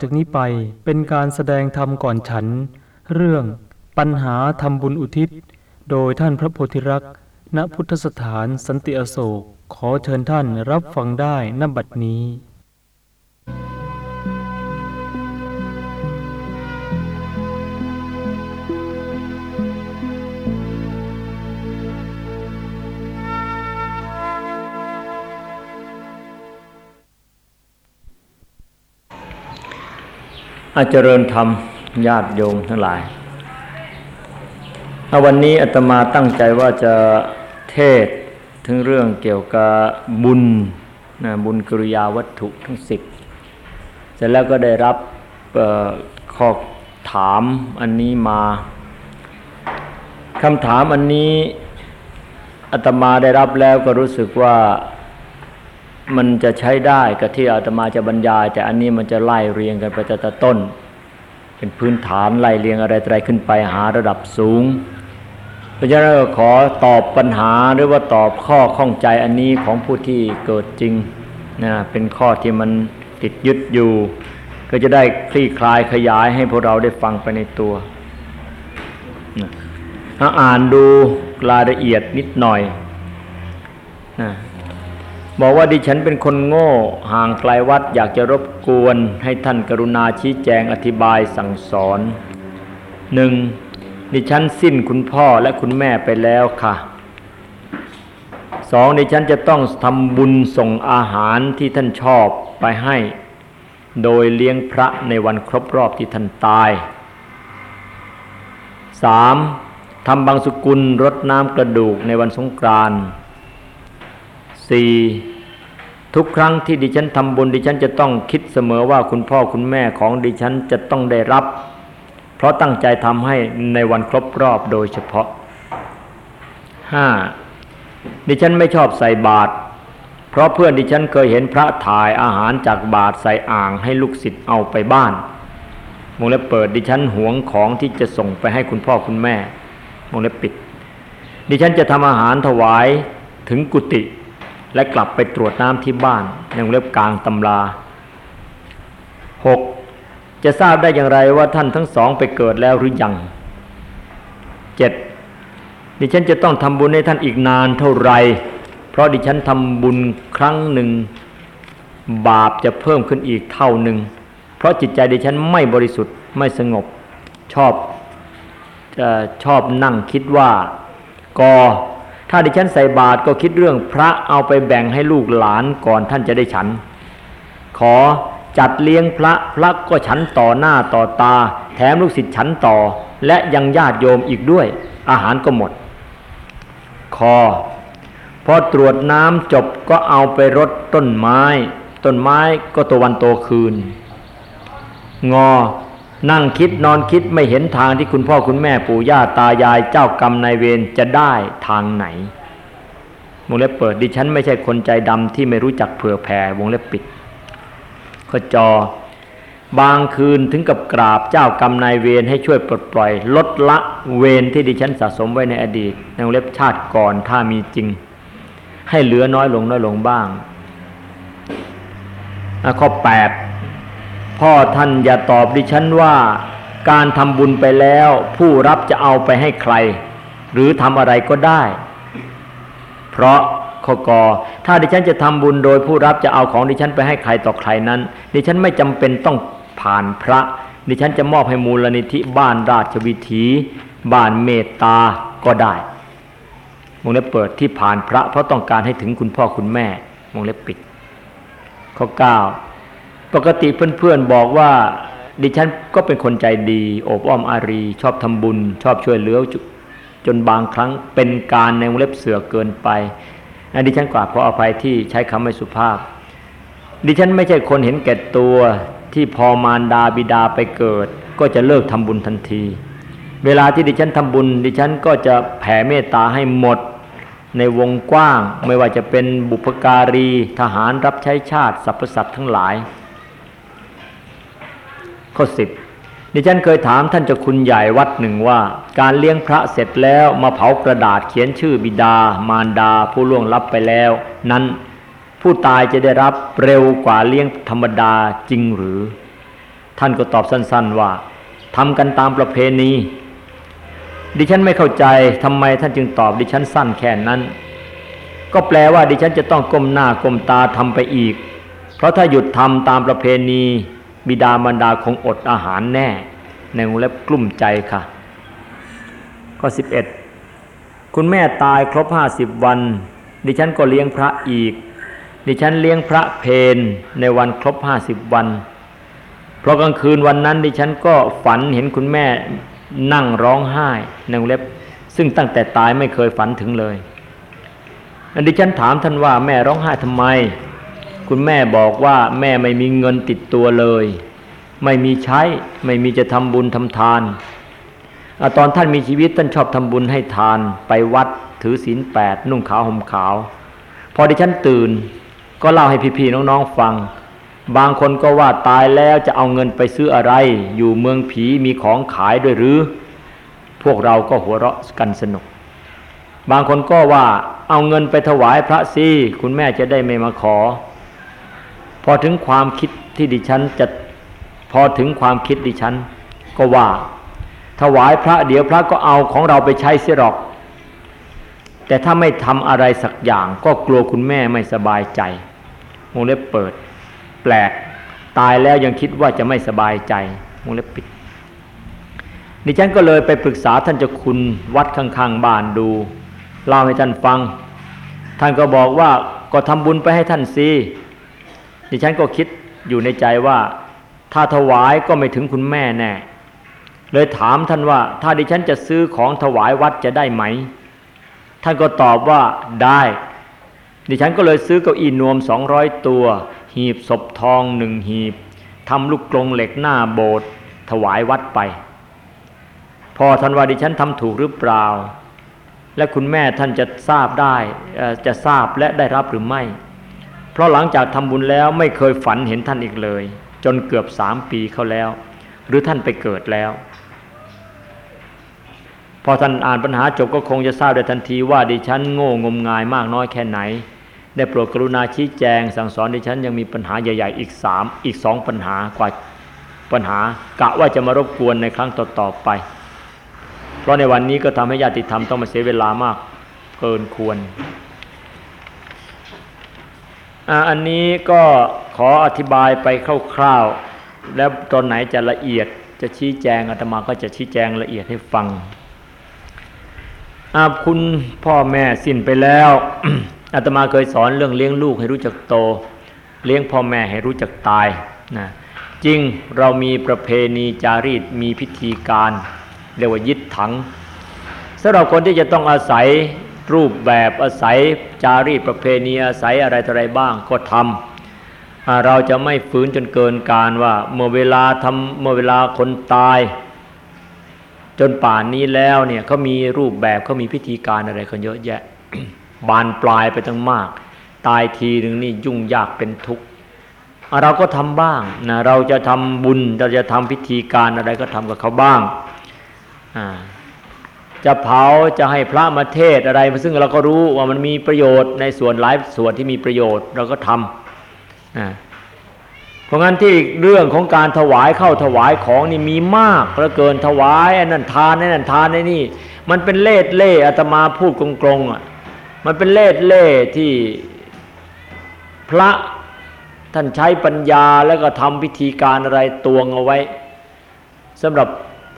จากนี้ไปเป็นการแสดงธรรมก่อนฉัน เรื่องปัญหาทำบุญอุทิศ โดยท่านพระโพธิรักษ์ ณพุทธสถานสันติอโศกขอเชิญท่านรับฟังได้นบัดนี้ อาเจริญธรรมญาติโยมทั้งหลายวันนี้อาตมาตั้งใจว่าจะเทศถึงเรื่องเกี่ยวกับบุญนะบุญกิริยาวัตถุทั้งสิบเสร็จแล้วก็ได้รับข้อถามอันนี้มาคำถามอันนี้อาตมาได้รับแล้วก็รู้สึกว่า มันจะใช้ได้กับที่อาตมาจะบรรยาย แต่อันนี้มันจะไล่เรียงกันไปแต่ต้น เป็นพื้นฐานไล่เรียงอะไรอะไรขึ้นไปหาระดับสูงเพราะฉะนั้นขอตอบปัญหาหรือว่าตอบข้อข้องใจอันนี้ของผู้ที่เกิดจริงนะเป็นข้อที่มันติดยึดอยู่ ก็จะได้คลี่คลายขยายให้พวกเราได้ฟังไปในตัวนะอ่านดูรายละเอียดนิดหน่อยนะ บอกว่าดิฉันเป็นคนโง่ห่างไกลวัดอยากจะรบกวน ให้ท่านกรุณาชี้แจงอธิบายสั่งสอนหนึ่งดิฉันสิ้นคุณพ่อและคุณแม่ไปแล้วค่ะสองดิฉันจะต้องทำบุญส่งอาหารที่ท่านชอบไปให้ โดยเลี้ยงพระในวันครบรอบที่ท่านตายสามทำบางสุกุลรดน้ำกระดูกในวันสงกรานต์ สี่ทุกครั้งที่ดิฉันทำบุญดิฉันจะต้องคิดเสมอว่าคุณพ่อคุณแม่ของดิฉันจะต้องได้รับ เพราะตั้งใจทำให้ในวันครบรอบโดยเฉพาะห้าดิฉันไม่ชอบใส่บาตรเพราะเพื่อนดิฉันเคยเห็นพระถ่ายอาหารจากบาตรใส่อ่างให้ลูกศิษย์เอาไปบ้านมงเล็บเปิดดิฉันหวงของที่จะส่งไปให้คุณพ่อคุณแม่มงเล็บปิด ดิฉันจะทำอาหารถวายถึงกุฏิ และกลับไปตรวจน้ำที่บ้านในเล็บกลางตำราหกจะทราบได้อย่างไรว่าท่านทั้งสองไปเกิดแล้วหรือยังเจ็ดดิฉันจะต้องทำบุญให้ท่านอีกนานเท่าไร เพราะดิฉันทำบุญครั้งหนึ่ง บาปจะเพิ่มขึ้นอีกเท่าหนึ่ง เพราะจิตใจดิฉันไม่บริสุทธิ์ไม่สงบชอบชอบนั่งคิดว่ากอ ถ้าดิฉันใส่บาตรก็คิดเรื่องพระเอาไปแบ่งให้ลูกหลานก่อนท่านจะได้ฉัน ขอจัดเลี้ยงพระพระก็ฉันต่อหน้าต่อตา แถมลูกศิษย์ฉันต่อ และยังญาติโยมอีกด้วย อาหารก็หมด คอพอตรวจน้ำจบก็เอาไปรดต้นไม้ ต้นไม้ก็ตัววันโตคืน งอ นั่งคิดนอนคิดไม่เห็นทางที่คุณพ่อคุณแม่ปู่ย่าตายายเจ้ากรรมนายเวรจะได้ทางไหน วงเล็บเปิดดิฉันไม่ใช่คนใจดำที่ไม่รู้จักเผื่อแผ่วงเล็บปิดข้อจอบางคืนถึงกับกราบเจ้ากรรมนายเวรให้ช่วยปลดปล่อย ลดละเวรที่ดิฉันสะสมไว้ในอดีตในวงเล็บชาติก่อนถ้ามีจริง ให้เหลือน้อยลงน้อยลงบ้างข้อ8 พ่อท่านอย่าตอบดิฉันว่า การทำบุญไปแล้ว ผู้รับจะเอาไปให้ใคร หรือทำอะไรก็ได้ เพราะข้อกอถ้าดิฉันจะทำบุญโดยผู้รับจะเอาของดิฉันไปให้ใครต่อใครนั้น ดิฉันไม่จำเป็นต้องผ่านพระ ดิฉันจะมอบให้มูลนิธิบ้านราชวิถี บ้านเมตตาก็ได้วงเล็บเปิดที่ผ่านพระเพราะต้องการให้ถึงคุณพ่อคุณแม่วงเล็บปิดข้อเก้า ปกติเพื่อนๆบอกว่าดิฉันก็เป็นคนใจดีโอบอ้อมอารี ชอบทำบุญ ชอบช่วยเหลือจนบางครั้งเป็นการในวงเล็บเสือเกินไปอันดิฉันกราบขออภัยที่ใช้คำไม่สุภาพ ดิฉันไม่ใช่คนเห็นแก่ตัวที่พอมารดาบิดาไปเกิด ก็จะเลิกทำบุญทันที เวลาที่ดิฉันทำบุญ ดิฉันก็จะแผ่เมตตาให้หมดในวงกว้าง ไม่ว่าจะเป็นบุพการี ทหารรับใช้ชาติสรรพสัตว์ทั้งหลาย ข้อสิบดิฉันเคยถามท่านเจ้าคุณใหญ่วัดหนึ่งว่า การเลี้ยงพระเสร็จแล้วมาเผากระดาษเขียนชื่อบิดา มารดา ผู้ล่วงลับไปแล้ว นั้นผู้ตายจะได้รับเร็วกว่าเลี้ยงธรรมดาจริงหรือ ท่านก็ตอบสั้นๆว่าทำกันตามประเพณี ดิฉันไม่เข้าใจทำไมท่านจึงตอบดิฉันสั้นแค่นั้น ก็แปลว่าดิฉันจะต้องก้มหน้าก้มตาทำไปอีก เพราะถ้าหยุดทำตามประเพณี บิดามารดาคงอดอาหารแน่ ในวงเล็บกลุ่มใจค่ะ ข้อ 11 คุณแม่ตายครบห้าสิบวัน ดิฉันก็เลี้ยงพระอีก ดิฉันเลี้ยงพระเพนในวันครบห้าสิบวัน เพราะกลางคืนวันนั้น ดิฉันก็ฝันเห็นคุณแม่นั่งร้องไห้ในวงเล็บ ซึ่งตั้งแต่ตายไม่เคยฝันถึงเลยดิฉันถามท่านว่าแม่ร้องไห้ทำไม คุณแม่บอกว่าแม่ไม่มีเงินติดตัวเลย ไม่มีใช้ ไม่มีจะทำบุญทำทานตอนท่านมีชีวิตท่านชอบทำบุญให้ทาน ไปวัดถือศีลแปดนุ่งขาวห่มขาว พอดิฉันตื่น ก็เล่าให้พี่ๆน้องๆฟัง บางคนก็ว่าตายแล้วจะเอาเงินไปซื้ออะไร อยู่เมืองผีมีของขายด้วยหรือ พวกเราก็หัวเราะกันสนุก บางคนก็ว่าเอาเงินไปถวายพระซีคุณแม่จะได้ไม่มาขอ พอถึงความคิดที่ดิฉันจะพอถึงความคิดดิฉัน ก็ว่า ถวายพระเดี๋ยวพระก็เอาของเราไปใช้เสียหรอก แต่ถ้าไม่ทำอะไรสักอย่าง ก็กลัวคุณแม่ไม่สบายใจวงเล็บเปิด แปลกตายแล้วยังคิดว่าจะไม่สบายใจวงเล็บปิดดิฉันก็เลยไปปรึกษาท่านเจ้าคุณวัดข้างๆบ้านดูเล่าให้ท่านฟัง ท่านก็บอกว่าก็ทำบุญไปให้ท่านสิ ดิฉันก็คิดอยู่ในใจว่า ถ้าถวายก็ไม่ถึงคุณแม่แน่ เลยถามท่านว่า ถ้าดิฉันจะซื้อของถวายวัดจะได้ไหม ท่านก็ตอบว่าได้ ดิฉันก็เลยซื้อเก้าอี้นวมสองร้อยตัว หีบศพทองหนึ่งหีบทำลูกกลงเหล็กหน้าโบสถ์ถวายวัดไป พอท่านว่าดิฉันทำถูกหรือเปล่า และคุณแม่ท่านจะทราบได้จะทราบและได้รับหรือไม่ เพราะหลังจากทำบุญแล้วไม่เคยฝันเห็นท่านอีกเลย จนเกือบสามปีเขาแล้ว หรือท่านไปเกิดแล้ว พอท่านอ่านปัญหาจบก็คงจะทราบได้ทันทีว่าดิฉันโง่งมงายมากน้อยแค่ไหน ได้โปรดกรุณาชี้แจง สั่งสอนดิฉันยังมีปัญหาใหญ่ๆอีกสามอีกสองปัญหากว่าปัญหากะว่าจะมารบกวนในครั้งต่อๆไป เพราะในวันนี้ก็ทำให้ญาติธรรมต้องมาเสียเวลามากเกินควร อันนี้ก็ขออธิบายไปคร่าวๆ แล้วตอนไหนจะละเอียดจะชี้แจงอาตมาก็จะชี้แจงละเอียดให้ฟังอาคุณพ่อแม่สิ้นไปแล้วอาตมาเคยสอนเรื่องเลี้ยงลูกให้รู้จักโต เลี้ยงพ่อแม่ให้รู้จักตายนะจริงเรามีประเพณีจารีตมีพิธีการ เรียกว่ายึดถังสำหรับคนที่จะต้องอาศัย รูปแบบอาศัยจารีตประเพณีอาศัยอะไรต่ออะไรบ้างก็ทำเราจะไม่ฝืนจนเกินการว่าเมื่อเวลาทำเมื่อเวลาคนตาย จนป่านนี้แล้วเนี่ยเขามีรูปแบบเขามีพิธีการอะไรกันเยอะแยะ บานปลายไปตั้งมาก ตายทีหนึ่งนี่ยุ่งยากเป็นทุกข์เราก็ทำบ้างนะเราจะทำบุญเราจะทำพิธีการอะไรก็ทำกับเขาบ้าง จะเผาจะให้พระมาเทศอะไร ซึ่งเราก็รู้ว่ามันมีประโยชน์ในส่วนหลายส่วนที่มีประโยชน์เราก็ทำเพราะงั้นที่เรื่องของการถวายเข้าถวายของนี่มีมากเหลือเกินถวายอันนั้นทานอันนั้นทานในนี่ มันเป็นเลดเล่อาตมาพูดกลงๆอะมันเป็นเลดเล่ที่พระท่านใช้ปัญญาแล้วก็ทำพิธีการอะไรตวงเอาไว้สำหรับ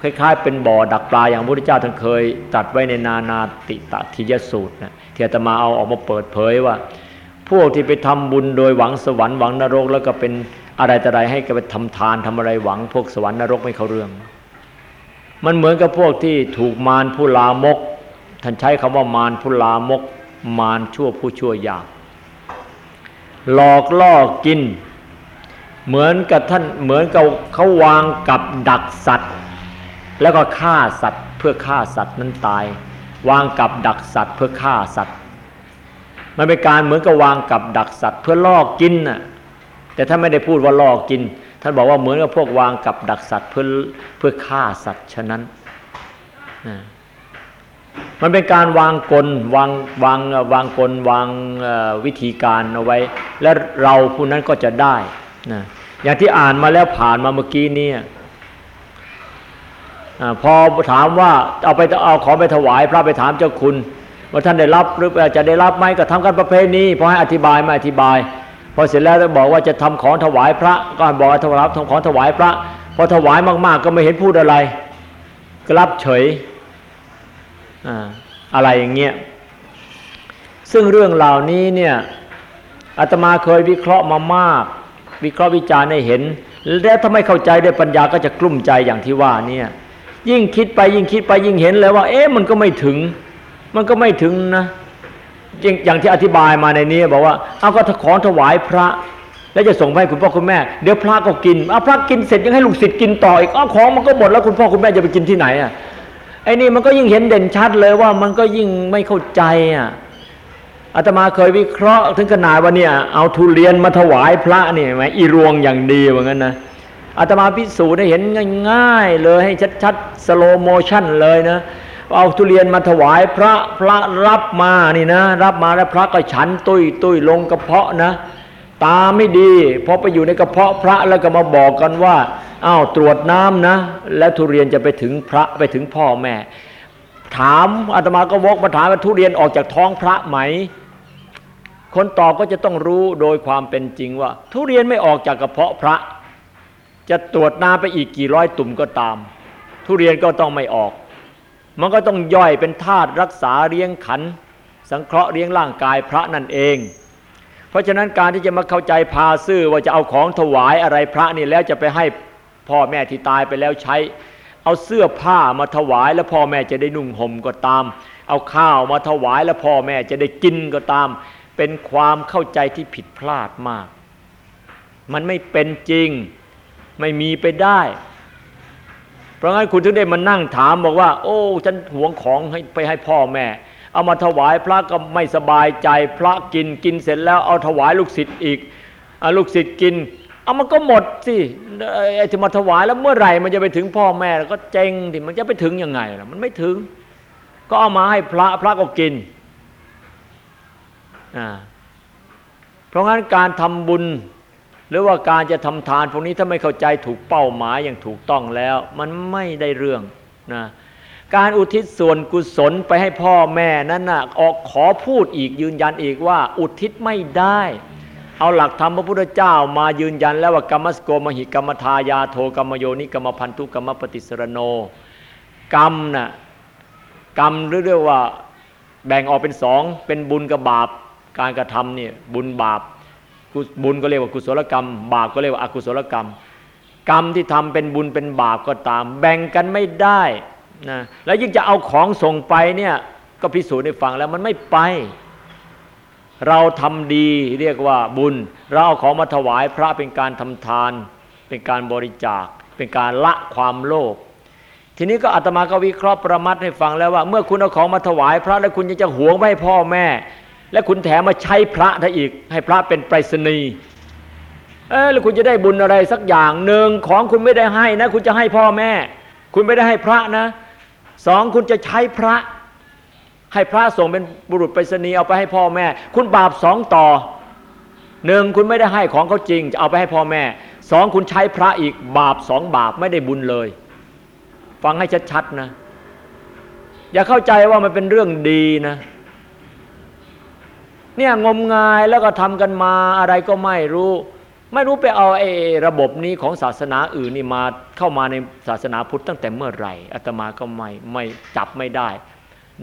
คล้ายๆเป็นบ่อดักปลาอย่างพระพุทธเจ้าท่านเคยตัดไว้ในนานาติตทิยสูตรนะที่อาตมาเอาออกมาเปิดเผยว่า พวกที่ไปทำบุญโดยหวังสวรรค์หวังนรก แล้วก็เป็นอะไรแต่ไรให้กับไปทำทานทำอะไรหวังพวกสวรรค์นรกไม่เข้าเรื่อง มันเหมือนกับพวกที่ถูกมารผู้ลามก ท่านใช้คำว่ามารผู้ลามก มารชั่วผู้ชั่วยากหลอกล่อกิน เหมือนกับท่านเหมือนกับเขาวางกับดักสัตว์ แล้วก็ฆ่าสัตว์เพื่อฆ่าสัตว์นั้นตาย วางกับดักสัตว์เพื่อฆ่าสัตว์ มันเป็นการเหมือนกับวางกับดักสัตว์ เพื่อล่อกินน่ะแต่ท่าไม่ได้พูดว่าล่อกิน ท่านบอกว่าเหมือนกับพวกวางกับดักสัตว์เพื่อเพื่อฆ่าสัตว์ฉะนั้นมันเป็นการวางกลวางวางวางกลวางวิธีการเอาไว้ และเราผู้นั้นก็จะได้นะอย่างที่อ่านมาแล้วผ่านมาเมื่อกี้นี้ พอถามว่าเอาไปเอาของไปถวายพระไปถามเจ้าคุณ ว่าท่านได้รับหรือจะได้รับไหมก็ทำกันประเพณีพอให้อธิบายไมาอธิบาย พอเสร็จแล้วจะบอกว่าจะทำของถวายพระก็บอกถวายทำของถวายพระ พอถวายมาก ๆ ก็ไม่เห็นพูดอะไร ก็รับเฉยอะไรอย่างเงี้ยซึ่งเรื่องเหล่านี้เนี่ยอาตมาเคยวิเคราะห์มามาก วิเคราะห์วิจารณ์ให้เห็น แล้วถ้าไม่เข้าใจด้วยปัญญาก็จะกลุ้มใจอย่างที่ว่าเนี่ย ยิ่งคิดไปยิ่งคิดไปยิ่งเห็นเลยว่า เอ๊ะมันก็ไม่ถึง มันก็ไม่ถึงนะอย่างที่อธิบายมาในนี้บอกว่าเอาก็ของถวายพระ แล้วจะส่งไปให้คุณพ่อคุณแม่ เดี๋ยวพระก็กินเอาพระกินเสร็จยังให้ลูกศิษย์กินต่ออีกเอาของมันก็หมดแล้วคุณพ่อคุณแม่จะไปกินที่ไหนอะไอ้นี่มันก็ยิ่งเห็นเด่นชัดเลยว่ามันก็ยิ่งไม่เข้าใจอะอาตมาเคยวิเคราะห์ถึงขนาดว่าเนี่ยเอาทุเรียนมาถวายพระเนี่ยไหมอีรวงอย่างดีว่างั้นนะ อาตมาพิสูจน์ให้เห็นง่าย ๆ เลยให้ชัดๆสโลโมชั่นเลยนะเอาทุเรียนมาถวายพระพระรับมานี่นะ รับมาแล้วพระก็ฉันตุ้ยตุ้ยลงกระเพาะนะ ตาไม่ดีพอไปอยู่ในกระเพาะพระแล้วก็มาบอกกันว่าอ้าวตรวจน้ำนะ แล้วทุเรียนจะไปถึงพระไปถึงพ่อแม่ ถามอาตมาก็วกมาถามว่าทุเรียนออกจากท้องพระไหม คนตอบก็จะต้องรู้โดยความเป็นจริงว่า ทุเรียนไม่ออกจากกระเพาะพระ จะตรวจน้ำไปอีกกี่ร้อยตุ่มก็ตาม ทุเรียนก็ต้องไม่ออก มันก็ต้องย่อยเป็นธาตุรักษาเลี้ยงขัน สังเคราะห์เลี้ยงร่างกายพระนั่นเอง เพราะฉะนั้นการที่จะมาเข้าใจพาซื่อว่าจะเอาของถวายอะไรพระนี่แล้วจะไปให้พ่อแม่ที่ตายไปแล้วใช้ เอาเสื้อผ้ามาถวายแล้วพ่อแม่จะได้นุ่งห่มก็ตาม เอาข้าวมาถวายแล้วพ่อแม่จะได้กินก็ตาม เป็นความเข้าใจที่ผิดพลาดมาก มันไม่เป็นจริง ไม่มีไปได้ เพราะงั้นคุณถึงได้มานั่งถามบอกว่า โอ้ฉันหวงของให้ไปให้พ่อแม่ เอามาถวายพระก็ไม่สบายใจพระกินกินเสร็จแล้วเอาถวายลูกศิษย์อีกอลูกศิษย์กิน เอามันก็หมดสิไอ้ที่มาถวายแล้วเมื่อไหร่มันจะไปถึงพ่อแม่ก็เจ๊งดิมันจะไปถึงยังไงล่ะมันไม่ถึง ก็เอามาให้พระพระก็กินอ่าเพราะงั้นการทำบุญ หรือว่าการจะทำทานพวกนี้ถ้าไม่เข้าใจถูกเป้าหมายอย่างถูกต้องแล้ว มันไม่ได้เรื่องนะการอุทิศส่วนกุศลไปให้พ่อแม่นั้นนะออกขอพูดอีกยืนยันอีกว่า อุทิศไม่ได้ เอาหลักธรรมพระพุทธเจ้ามายืนยันแล้วว่ากรรมสโกมหิกรรมทายาโทกรรมโยนิกรรมพันธุกรรมปฏิสรโน กรรมนะ่ะกรรมเรียกว่าแบ่งออกเป็นสองเป็นบุญกับบาปการกระทำเนี่ยบุญบาป บุญก็เรียกว่ากุศลกรรม บาปก็เรียกว่าอกุศลกรรม กรรมที่ทำเป็นบุญเป็นบาปก็ตาม แบ่งกันไม่ได้นะแล้วยิ่งจะเอาของส่งไปเนี่ยก็พิสูจน์ให้ฟังแล้วมันไม่ไป เราทำดีเรียกว่าบุญ เราเอาของมาถวายพระเป็นการทำทาน เป็นการบริจาค เป็นการละความโลภทีนี้ก็อาตมาก็วิเคราะห์ประมัดให้ฟังแล้วว่า เมื่อคุณเอาของมาถวายพระแล้วคุณยังจะหวงไว้ให้พ่อแม่ และคุณแถมมาใช้พระถ้าอีก ให้พระเป็นไปรษณีย์เออแล้วคุณจะได้บุญอะไรสักอย่างหนึ่งของคุณไม่ได้ให้นะ คุณจะให้พ่อแม่ คุณไม่ได้ให้พระนะสองคุณจะใช้พระ ให้พระส่งเป็นบุรุษไปรษณีย์เอาไปให้พ่อแม่ คุณบาปสองต่อหนึ่งคุณไม่ได้ให้ของเขาจริง จะเอาไปให้พ่อแม่สองคุณใช้พระอีกบาปสองบาปไม่ได้บุญเลย ฟังให้ชัดๆนะ อย่าเข้าใจว่ามันเป็นเรื่องดีนะ เนี่ยงมงายแล้วก็ทำกันมาอะไรก็ไม่รู้ ไม่รู้ไปเอาไอ้ระบบนี้ของศาสนาอื่นนี่มาเข้ามาในศาสนาพุทธตั้งแต่เมื่อไหร่อาตมาก็ไม่ไม่จับไม่ได้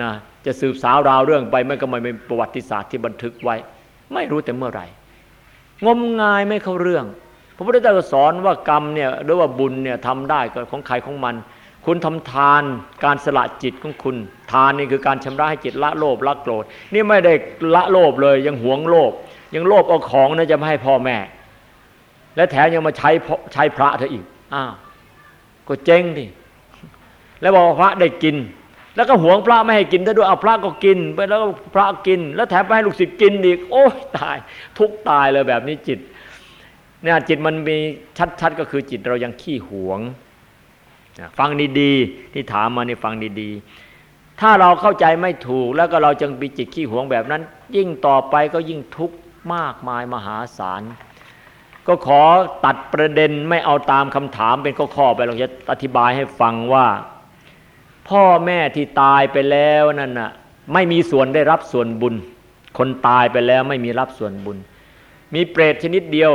นะจะสืบสาวราวเรื่องไปไม่ก็ไม่เป็นประวัติศาสตร์ที่บันทึกไว้ ไม่รู้แต่เมื่อไหร่ งมงายไม่เข้าเรื่องพระพุทธเจ้าสอนว่ากรรมเนี่ยหรือว่าบุญเนี่ยทำได้ก็ของใครของมัน คุณทำทานการสละจิตของคุณ ทานนี่คือการชำระให้จิตละโลภละโกรธ นี่ไม่ได้ละโลภเลย ยังหวงโลภยังโลภเอาของนะจะไม่ให้พ่อแม่ และแถมยังมาใช้ใช้พระเธออีกอ้าวก็เจ๊งดิแล้วบอกพระได้กิน แล้วก็หวงพระไม่ให้กินถ้าด้วยเอาพระก็กินไปแล้วก็พระกิน แล้วแถมไปให้ลูกศิษย์กินอีก โอ้ยตาย ทุกตายเลยแบบนี้จิตเนี่ยจิตมันมีชัดๆก็คือจิตเรายังขี้หวง ฟังดีๆที่ถามมานี่ฟังดีๆ ถ้าเราเข้าใจไม่ถูกแล้วก็เราจึงมีจิตขี้หวงแบบนั้น ยิ่งต่อไปก็ยิ่งทุกข์มากมายมหาศาลก็ขอตัดประเด็นไม่เอาตามคำถามเป็นข้อๆไปเราจะอธิบายให้ฟังว่า พ่อแม่ที่ตายไปแล้วนั่นน่ะไม่มีส่วนได้รับส่วนบุญ คนตายไปแล้วไม่มีรับส่วนบุญ มีเปรตชนิดเดียว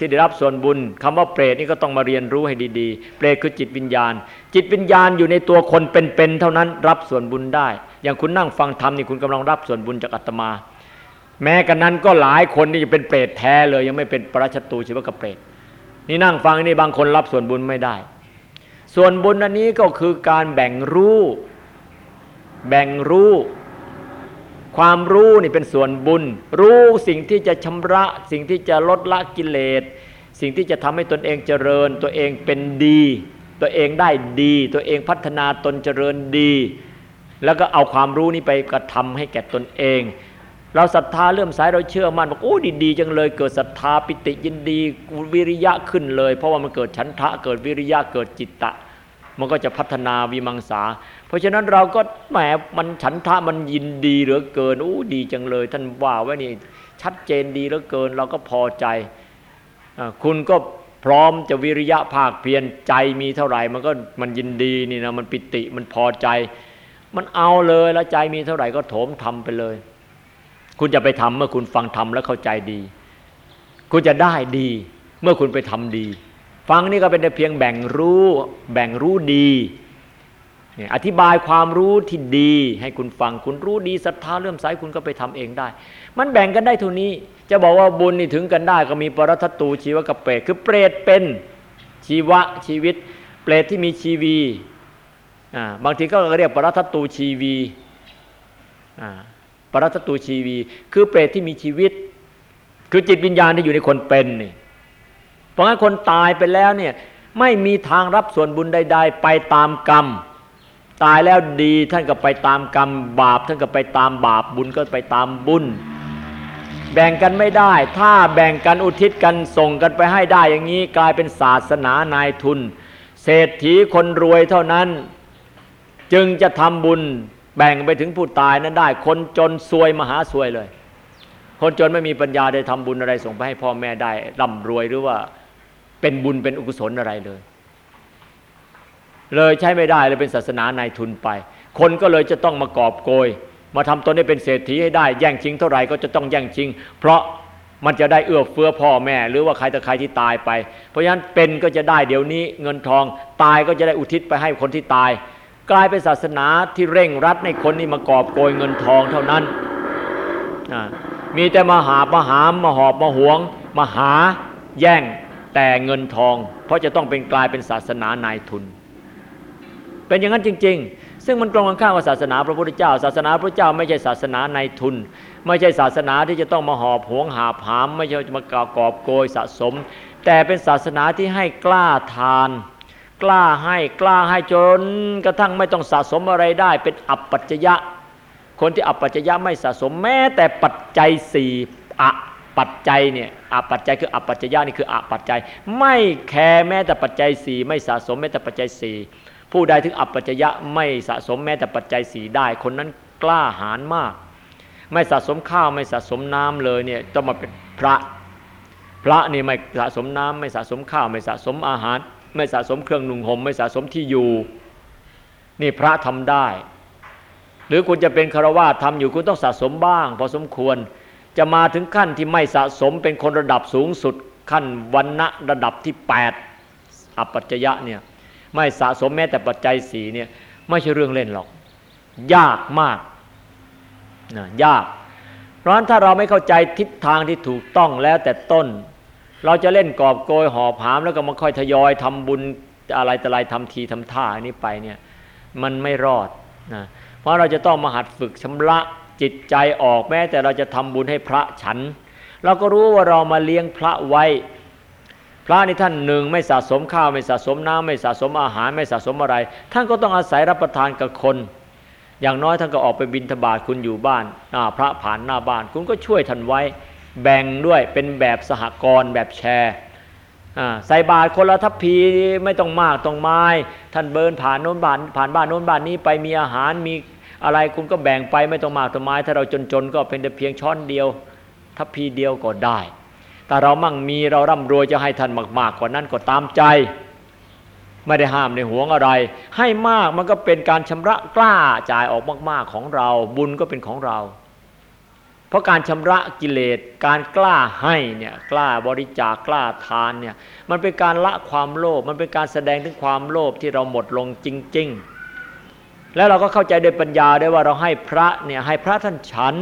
ที่ได้รับส่วนบุญคำว่าเปรตนี่ก็ต้องมาเรียนรู้ให้ดีๆ เปรตคือจิตวิญญาณ จิตวิญญาณอยู่ในตัวคนเป็นๆเท่านั้นรับส่วนบุญได้ อย่างคุณนั่งฟังธรรมนี่คุณกำลังรับส่วนบุญจากอาตมา แม้กันนั้นก็หลายคนที่จะเป็นเปรตแท้เลย ยังไม่เป็นปรชตูชีวกเปรตนี่นั่งฟังนี่บางคนรับส่วนบุญไม่ได้ ส่วนบุญอันนี้ก็คือการแบ่งรู้ แบ่งรู้ ความรู้นี่เป็นส่วนบุญ รู้สิ่งที่จะชำระ สิ่งที่จะลดละกิเลส สิ่งที่จะทำให้ตนเองเจริญ ตัวเองเป็นดี ตัวเองได้ดี ตัวเองพัฒนาตนเจริญดี แล้วก็เอาความรู้นี้ไปกระทำให้แก่ตนเอง เราศรัทธาเลื่อมใสเราเชื่อมั่นบอกโอ้ดีๆจังเลย เกิดศรัทธาปิติยินดีวิริยะขึ้นเลย เพราะว่ามันเกิดฉันทะเกิดวิริยะเกิดจิตตะ มันก็จะพัฒนาวิมังสา เพราะฉะนั้นเราก็แหมมันฉันทะมันยินดีเหลือเกินอู้ดีจังเลย ท่านว่าไว้นี่ชัดเจนดีเหลือเกิน เราก็พอใจคุณก็พร้อมจะวิริยะภาคเพียรใจมีเท่าไหร่ มันก็มันยินดีนี่นะมันปิติมันพอใจ มันเอาเลยแล้วใจมีเท่าไหร่ก็โถมทำไปเลย คุณจะไปทำเมื่อคุณฟังทำแล้วเข้าใจดี คุณจะได้ดี เมื่อคุณไปทำดี ฟังนี่ก็เป็นแต่เพียงแบ่งรู้แบ่งรู้ดีอธิบายความรู้ที่ดี ให้คุณฟังคุณรู้ดีศรัทธาเลื่อมใสคุณก็ไปทำเองได้ มันแบ่งกันได้เท่านี้ จะบอกว่าบุญนี่ถึงกันได้ก็มีปรัตตูชีวกับเปรตคือเปรตเป็นชีวะชีวิต เปรตที่มีชีวีบางทีก็เรียกปรัตตูชีวีปรัตตูชีวี คือเปรตที่มีชีวิต คือจิตวิญญาณที่อยู่ในคนเป็นนี่ ราะงั้นคนตายไปแล้วเนี่ยไม่มีทางรับส่วนบุญใดๆ ไปตามกรรม ตายแล้วดีท่านก็ไปตามกรรม บาปท่านก็ไปตามบาปบุญก็ไปตามบุญ แบ่งกันไม่ได้ ถ้าแบ่งกันอุทิศกันส่งกันไปให้ได้อย่างนี้ กลายเป็นศาสนานายทุน เศรษฐีคนรวยเท่านั้น จึงจะทำบุญแบ่งไปถึงผู้ตายนั้นได้ คนจนซวยมหาซวยเลย คนจนไม่มีปัญญาได้ทำบุญอะไรส่งไปให้พ่อแม่ได้ร่ำรวยหรือว่า เป็นบุญเป็นอุกุศลอะไรเลย เลยใช้ไม่ได้เลยเป็นศาสนานายทุนไป คนก็เลยจะต้องมากอบโกย มาทำตนนี้เป็นเศรษฐีให้ได้แย่งชิงเท่าไหร่ก็จะต้องแย่งชิง เพราะมันจะได้เอื้อเฟื้อพ่อแม่ หรือว่าใครแต่ใครที่ตายไป เพราะฉะนั้นเป็นก็จะได้เดี๋ยวนี้เงินทองตายก็จะได้อุทิศไปให้คนที่ตาย กลายเป็นศาสนาที่เร่งรัดในคนนี้มากอบโกยเงินทองเท่านั้นมีแต่มาหามาหามมาหอบมาหวงมาหาแย่ง แต่เงินทอง เพราะจะต้องเป็นกลายเป็นศาสนานายทุน เป็นอย่างนั้นจริง ๆ ซึ่งมันตรงกันข้ามกับศาสนาพระพุทธเจ้า ศาสนาพระเจ้าไม่ใช่ศาสนาในทุน ไม่ใช่ศาสนาที่จะต้องมาหอบหวงหาผาม ไม่ใช่มากากอบโกยสะสม แต่เป็นศาสนาที่ให้กล้าทาน กล้าให้กล้าให้จน กระทั่งไม่ต้องสะสมอะไรได้ เป็นอัปปัจจยะ คนที่อัปปัจจยะไม่สะสมแม้แต่ปัจจัยสี่อะ ปัจจัยเนี่ยอปัจจัยคืออัปปัจจยะนี่คืออปัจจัย ไม่แคร์แม้แต่ปัจจัยสี่ไม่สะสมแม้แต่ปัจจัยสี่ผู้ใดถึงอัปปัจจยะไม่สะสมแม้แต่ปัจจัยสีได้ คนนั้นกล้าหาญมาก ไม่สะสมข้าวไม่สะสมน้ำเลยเนี่ยต้องมาเป็นพระ พระนี่ไม่สะสมน้ำไม่สะสมข้าว ไม่สะสมอาหาร ไม่สะสมเครื่องนุ่งห่มไม่สะสมที่อยู่ นี่พระทำได้ หรือคุณจะเป็นคารวะทำอยู่คุณต้องสะสมบ้าง พอสมควร จะมาถึงขั้นที่ไม่สะสมเป็นคนระดับสูงสุด ขั้นวันณะระดับที่ 8 อัปปัจจยะเนี่ยไม่สะสมแม้แต่ปัจจัยสีเนี่ยไม่ใช่เรื่องเล่นหรอก ยากมากนะยาก เพราะฉะนั้นถ้าเราไม่เข้าใจทิศทางที่ถูกต้องแล้วแต่ต้น เราจะเล่นกอบโกยหอบหามแล้วก็มาค่อยทยอยทำบุญอะไรแต่อะไรทำทีทำท่าอันนี้ไปเนี่ยมันไม่รอดนะเพราะเราจะต้องมาหัดฝึกชำระ จิตใจออกแม้แต่เราจะทำบุญให้พระฉัน เราก็รู้ว่าเรามาเลี้ยงพระไว้ พระนี่ท่านหนึ่งไม่สะสมข้าวไม่สะสมน้ำไม่สะสมอาหารไม่สะสมอะไร ท่านก็ต้องอาศัยรับประทานกับคน อย่างน้อยท่านก็ออกไปบินธบาตคุณอยู่บ้านพระผ่านหน้าบ้าน คุณก็ช่วยท่านไว้ แบ่งด้วยเป็นแบบสหกรณ์แบบแชร์ใส่บาตรคนละทัพพีไม่ต้องมากต้องไม้ ท่านเบินผ่านโน้นบ้านผ่านบ้านโน้นบ้านนี้ไปมีอาหารมี อะไรคุณก็แบ่งไปไม่ต้องมากต้องไม้ถ้าเราจนๆ ก็เป็นแต่เพียงช้อนเดียว ทัพพีเดียวก็ได้ แต่เรามั่งมีเราร่ำรวยจะให้ท่านมากๆ กว่านั้นก็ตามใจ ไม่ได้ห้ามในห่วงอะไร ให้มากมันก็เป็นการชำระกล้าจ่ายออกมากๆของเรา บุญก็เป็นของเรา เพราะการชำระกิเลสการกล้าให้เนี่ยกล้าบริจาคกล้าทานเนี่ยมันเป็นการละความโลภมันเป็นการแสดงถึงความโลภที่เราหมดลงจริง ๆ แล้วเราก็เข้าใจโดยปัญญาได้ว่าเราให้พระเนี่ยให้พระท่านฉัน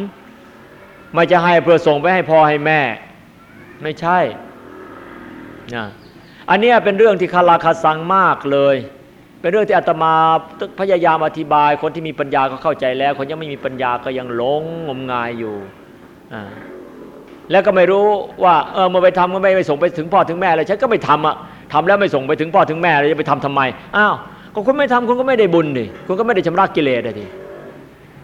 ไม่จะให้เพื่อส่งไปให้พ่อให้แม่ ไม่ใช่นะอันนี้เป็นเรื่องที่คาราคาซังมากเลย เป็นเรื่องที่อาตมาพยายามอธิบาย คนที่มีปัญญาก็เข้าใจแล้ว คนยังไม่มีปัญญาก็ยังหลงงมงายอยู่แล้วก็ไม่รู้ว่าเออมื่อไปทำก็ไม่ไปส่งไปถึงพ่อถึงแม่เลยฉันก็ไม่ทำอะทำแล้วไม่ส่งไปถึงพ่อถึงแม่เลยจะไปทำทำไมอ้าว ก็คุณไม่ทำคุณก็ไม่ได้บุญดิคุณก็ไม่ได้ชำระกิเลสดิ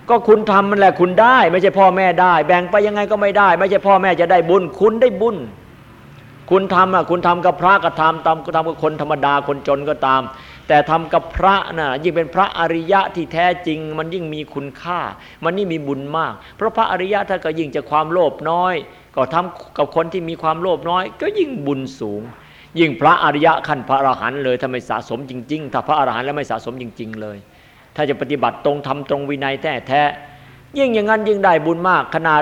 ก็คุณทำมันแหละคุณได้ ไม่ใช่พ่อแม่ได้ แบ่งไปยังไงก็ไม่ได้ ไม่ใช่พ่อแม่จะได้บุญ คุณได้บุญ คุณทำอะคุณทำกับพระก็ทำทำก็ทำกับคนธรรมดาคนจนก็ตาม แต่ทำกับพระน่ะยิ่งเป็นพระอริยะที่แท้จริง มันยิ่งมีคุณค่า มันนี่มีบุญมาก เพราะพระอริยะถ้าก็ยิ่งจะความโลภน้อย ก็ทำกับคนที่มีความโลภน้อย ก็ยิ่งบุญสูง ยิ่งพระอริยะขั้นพระอรหันต์เลยถ้าไม่สะสมจริง ๆ ถ้าพระอรหันต์แล้วไม่สะสมจริง ๆ เลย ถ้าจะปฏิบัติตรงทำตรงวินัยแท้แท้ยิ่งอย่างนั้นยิ่งได้บุญมาก ขนาด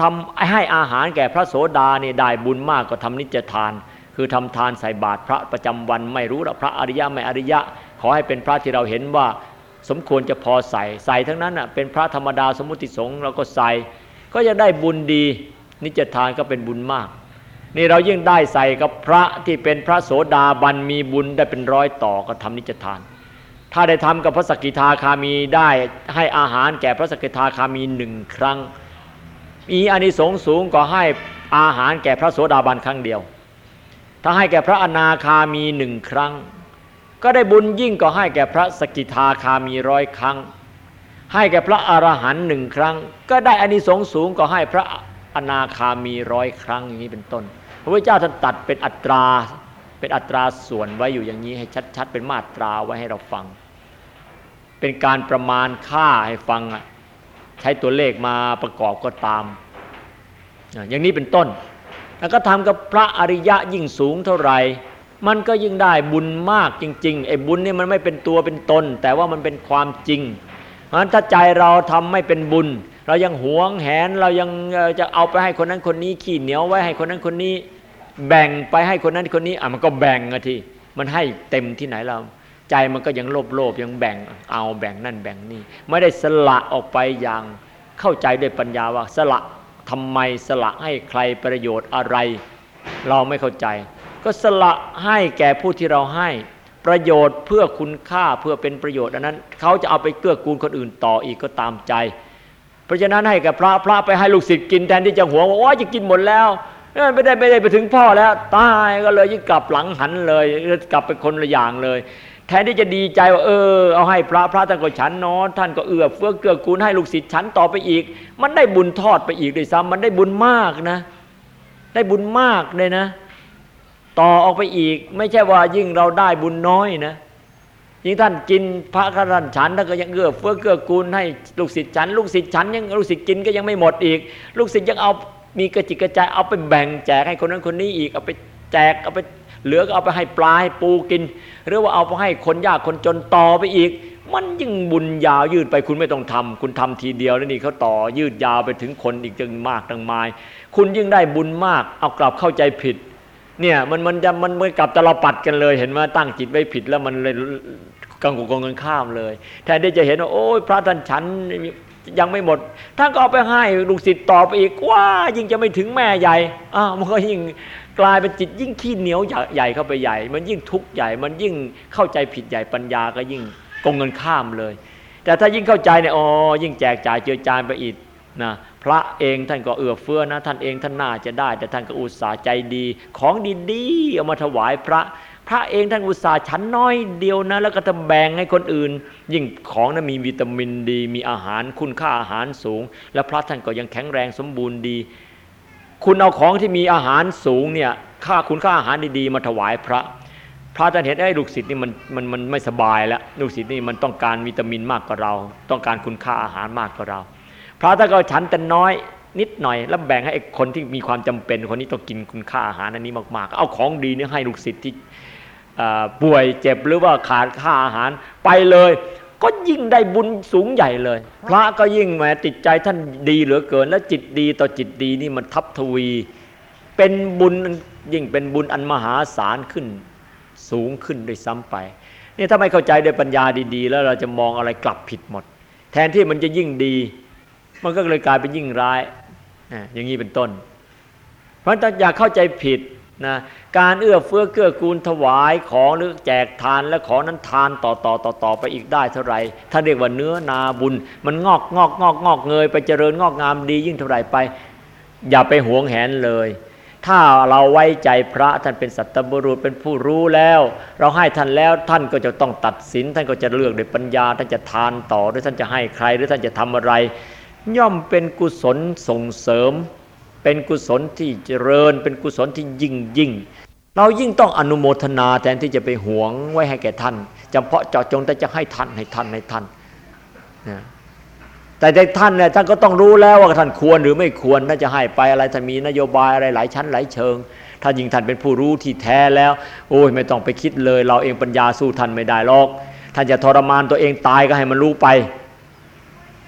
ทำให้อาหารแก่พระโสดาเนี่ยได้บุญมากก็ทำนิจทาน คือทำทานใส่บาตรพระประจำวันไม่รู้ละพระอริยะไม่อริยะ ขอให้เป็นพระที่เราเห็นว่าสมควรจะพอใส่ใส่ทั้งนั้นอะเป็นพระธรรมดาสมุติสงฆ์เราก็ใส่ก็ยังได้บุญดี นิจทานก็เป็นบุญมาก นี่เรายิ่งได้ใส่กับพระที่เป็นพระโสดาบันมีบุญได้เป็นร้อยต่อก็ทำนิจทาน ถ้าได้ทำกับพระสกิทาคามีได้ให้อาหารแก่พระสกิทาคามีหนึ่งครั้ง มีอานิสงส์สูงก็ให้อาหารแก่พระโสดาบันครั้งเดียว ถ้าให้แก่พระอนาคามีหนึ่งครั้ง ก็ได้บุญยิ่งก็ให้แก่พระสกิทาคามีร้อยครั้ง ให้แก่พระอรหันต์หนึ่งครั้ง ก็ได้อานิสงส์สูงก็ให้พระอนาคามีร้อยครั้งอย่างนี้เป็นต้น พระพุทธเจ้าท่านตัดเป็นอัตรา เป็นอัตราส่วนไว้อยู่อย่างนี้ให้ชัด ๆ เป็นมาตราไว้ให้เราฟัง เป็นการประมาณค่าให้ฟังใช้ตัวเลขมาประกอบก็ตาม อย่างนี้เป็นต้น แล้วก็ทำกับพระอริยะยิ่งสูงเท่าไหร่มันก็ยิ่งได้บุญมากจริงๆไอ้บุญนี่มันไม่เป็นตัวเป็นตน แต่ว่ามันเป็นความจริงเพราะฉะนั้นถ้าใจเราทำไม่เป็นบุญ เรายังหวงแหนเรายังจะเอาไปให้คนนั้นคนนี้ขี้เหนียวไว้ให้คนนั้นคนนี้ แบ่งไปให้คนนั้นคนนี้อะมันก็แบ่งอะทีมันให้เต็มที่ไหนเรา ใจมันก็ยังโลภโลภยังแบ่งเอาแบ่งนั่นแบ่งนี่ ไม่ได้สละออกไปอย่างเข้าใจด้วยปัญญาว่าสละทำไมสละให้ใครประโยชน์อะไร เราไม่เข้าใจ ก็สละให้แก่ผู้ที่เราให้ประโยชน์เพื่อคุณค่าเพื่อเป็นประโยชน์อันนั้น เขาจะเอาไปเกื้อกูลคนอื่นต่ออีกก็ตามใจ เพราะฉะนั้นให้กับพระพระไปให้ลูกศิษย์กินแทนที่จะหวงว่าโอ้จะกินหมดแล้วไม่ได้ไม่ได้ไปถึงพ่อแล้วตายก็เลยยิ่งกลับหลังหันเลยกลับเป็นคนละอย่างเลย แทนที่จะดีใจว่าเออเอาให้พระพระท่านก็ฉันนอนท่านก็เอื้อเฟื้อเกื้อกูลให้ลูกศิษย์ฉันต่อไปอีก มันได้บุญทอดไปอีกด้วยซ้ำมันได้บุญมากนะ ได้บุญมากเลยนะ ต่อออกไปอีก ไม่ใช่ว่ายิ่งเราได้บุญน้อยนะ ยิ่งท่านกินพระท่านฉันท่านก็ยังเอื้อเฟื้อเกื้อกูลให้ลูกศิษย์ฉัน ลูกศิษย์ฉันยังลูกศิษย์กินก็ยังไม่หมดอีก ลูกศิษย์ยังเอามีกระจิกกระจายเอาไปแบ่งแจกให้คนนั้นคนนี้อีกเอาไปแจกเอาไปเหลือก็เอาไปให้ปลาให้ปูกิน หรือว่าเอาไปให้คนยากคนจนต่อไปอีก มันยิ่งบุญยาวยืดไปคุณไม่ต้องทำคุณทำทีเดียวแล้วนี่เขาต่อยืดยาวไปถึงคนอีกจังมากจังมาย คุณยิ่งได้บุญมากเอากลับเข้าใจผิด เนี่ยมันมันจะมันมันกลับตลปัดกันเลย เห็นไหมตั้งจิตไว้ผิดแล้วมันเลยกังกูกงกันข้ามเลยแทนที่จะเห็นว่าโอ้ยพระท่านฉันยังไม่หมดท่านก็เอาไปให้ลูกศิษย์ต่อไปอีกว่ายิ่งจะไม่ถึงแม่ใหญ่อ้าวมันก็ยิ่งกลายเป็นจิตยิ่งขี้เหนียวใหญ่เข้าไปใหญ่ มันยิ่งทุกข์ใหญ่ มันยิ่งเข้าใจผิดใหญ่ปัญญาก็ยิ่งกงเงินข้ามเลย แต่ถ้ายิ่งเข้าใจเนี่ยอ๋อยิ่งแจกจ่ายเจือจานไปอีกนะ พระเองท่านก็เอื้อเฟื้อนะ ท่านเองท่านน่าจะได้ แต่ท่านก็อุตส่าห์ใจดี ของดีๆเอามาถวายพระ พระเองท่านอุตส่าห์ชั้นน้อยเดียวนะ แล้วก็จะแบ่งให้คนอื่น ยิ่งของนั้นมีวิตามินดี มีอาหารคุณค่าอาหารสูง และพระท่านก็ยังแข็งแรงสมบูรณ์ดี คุณเอาของที่มีอาหารสูงเนี่ยค่าคุณค่าอาหารดีๆมาถวายพระ พระท่านเห็นไอ้ลูกศิษย์นี่มันมันมันไม่สบายแล้วลูกศิษย์นี่มันต้องการวิตามินมากกว่าเรา ต้องการคุณค่าอาหารมากกว่าเรา พระท่านก็ฉันแต่น้อยนิดหน่อย แล้วแบ่งให้คนที่มีความจำเป็นคนนี้ต้องกินคุณค่าอาหารอันนี้มากๆ เอาของดีนี่ให้ลูกศิษย์ที่ป่วยเจ็บหรือว่าขาดค่าอาหารไปเลย ก็ยิ่งได้บุญสูงใหญ่เลย พระก็ยิ่งแหมจิตใจท่านดีเหลือเกิน และจิตดีต่อจิตดีนี่มันทับทวี เป็นบุญยิ่งเป็นบุญอันมหาศาลขึ้นสูงขึ้นด้วยซ้ำไปนี่ถ้าไม่เข้าใจด้วยปัญญาดี ๆ แล้วเราจะมองอะไรกลับผิดหมด แทนที่มันจะยิ่งดี มันก็เลยกลายเป็นยิ่งร้ายอย่างนี้เป็นต้น เพราะถ้าอยากเข้าใจผิดนะการเอื้อเฟื้อเกื้อกูลถวายของหรือแจกทานและของนั้นทานต่อต่อต่อต่อไปอีกได้เท่าไรถ้าเรียกว่าเนื้อนาบุญ มันงอกงอกงอกงอกเงยไปเจริญงอกงามดียิ่งเท่าไรไป อย่าไปหวงแหนเลย ถ้าเราไว้ใจพระท่านเป็นสัตบุรุษเป็นผู้รู้แล้ว เราให้ท่านแล้วท่านก็จะต้องตัดสิน ท่านก็จะเลือกด้วยปัญญาท่านจะทานต่อหรือท่านจะให้ใครหรือท่านจะทำอะไร ย่อมเป็นกุศลส่งเสริม เป็นกุศลที่เจริญ เป็นกุศลที่ยิ่งยิ่ง เรายิ่งต้องอนุโมทนาแทนที่จะไปหวงไว้ให้แก่ท่านจำเพาะเจาะจงแต่จะให้ท่านให้ท่านให้ท่านนะแต่ในท่านเนี่ยท่านก็ต้องรู้แล้วว่าท่านควรหรือไม่ควรน่าจะให้ไปอะไรท่านมีนโยบายอะไรหลายชั้นหลายเชิงถ้ายิ่งท่านเป็นผู้รู้ที่แท้แล้ว โอ้ยไม่ต้องไปคิดเลย เราเองปัญญาสู้ท่านไม่ได้หรอก ท่านจะทรมานตัวเองตายก็ให้มันรู้ไป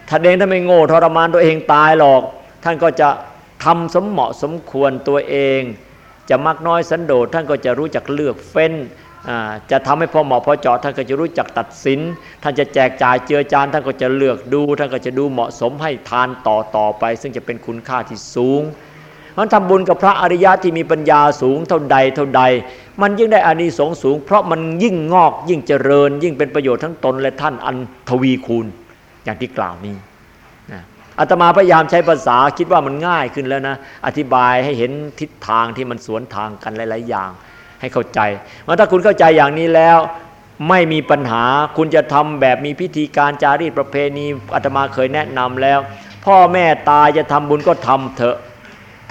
ท่านเองถ้าไม่โง่ทรมานตัวเองตายหรอก ท่านก็จะทำสมเหมาะสมควรตัวเอง จะมักน้อยสันโดษท่านก็จะรู้จักเลือกเฟ้นจะทำให้พอเหมาะพอเจาะท่านก็จะรู้จักตัดสิน ท่านจะแจกจ่ายเจือจานท่านก็จะเลือกดู ท่านก็จะดูเหมาะสมให้ทานต่อต่อไป ซึ่งจะเป็นคุณค่าที่สูงมันทำบุญกับพระอริยะที่มีปัญญาสูงเท่าใดเท่าใด มันยิ่งได้อานิสงส์สูง เพราะมันยิ่งงอกยิ่งเจริญ ยิ่งเป็นประโยชน์ทั้งตนและท่านอันทวีคูณ อย่างที่กล่าวนี้อาตมาพยายามใช้ภาษาคิดว่ามันง่ายขึ้นแล้วนะ อธิบายให้เห็นทิศทางที่มันสวนทางกันหลาย ๆ อย่าง ให้เข้าใจว่าถ้าคุณเข้าใจอย่างนี้แล้วไม่มีปัญหาคุณจะทำแบบมีพิธีการจารีตประเพณีอาตมาเคยแนะนำแล้ว พ่อแม่ตายจะทำบุญก็ทำเถอะ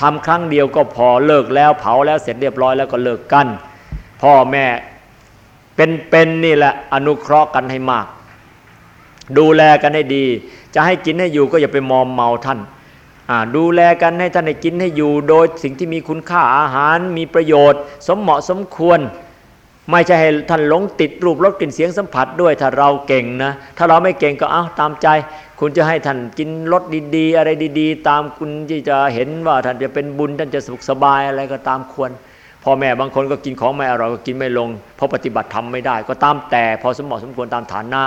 ทำครั้งเดียวก็พอเลิกแล้วเผาแล้วเสร็จเรียบร้อยแล้วก็เลิกกัน พ่อแม่เป็นเป็นนี่แหละอนุเคราะห์กันให้มาก ดูแลกันให้ดี จะให้กินให้อยู่ก็อย่าไปมอมเมาท่านดูแลกันให้ท่านได้กินให้อยู่ โดยสิ่งที่มีคุณค่าอาหารมีประโยชน์ สมเหมาะสมควร ไม่ใช่ให้ท่านหลงติดรูปรสกลิ่นเสียงสัมผัสด้วยถ้าเราเก่งนะ ถ้าเราไม่เก่งก็เอาตามใจ คุณจะให้ท่านกินรสดีๆ อะไรดีๆ ตามคุณที่จะเห็นว่าท่านจะเป็นบุญท่านจะสุขสบายอะไรก็ตามควรพ่อแม่บางคนก็กินของไม่อร่อยก็กินไม่ลงเพราะปฏิบัติทำไม่ได้ ก็ตามแต่พอสมเหมาะสมควรตามฐานะ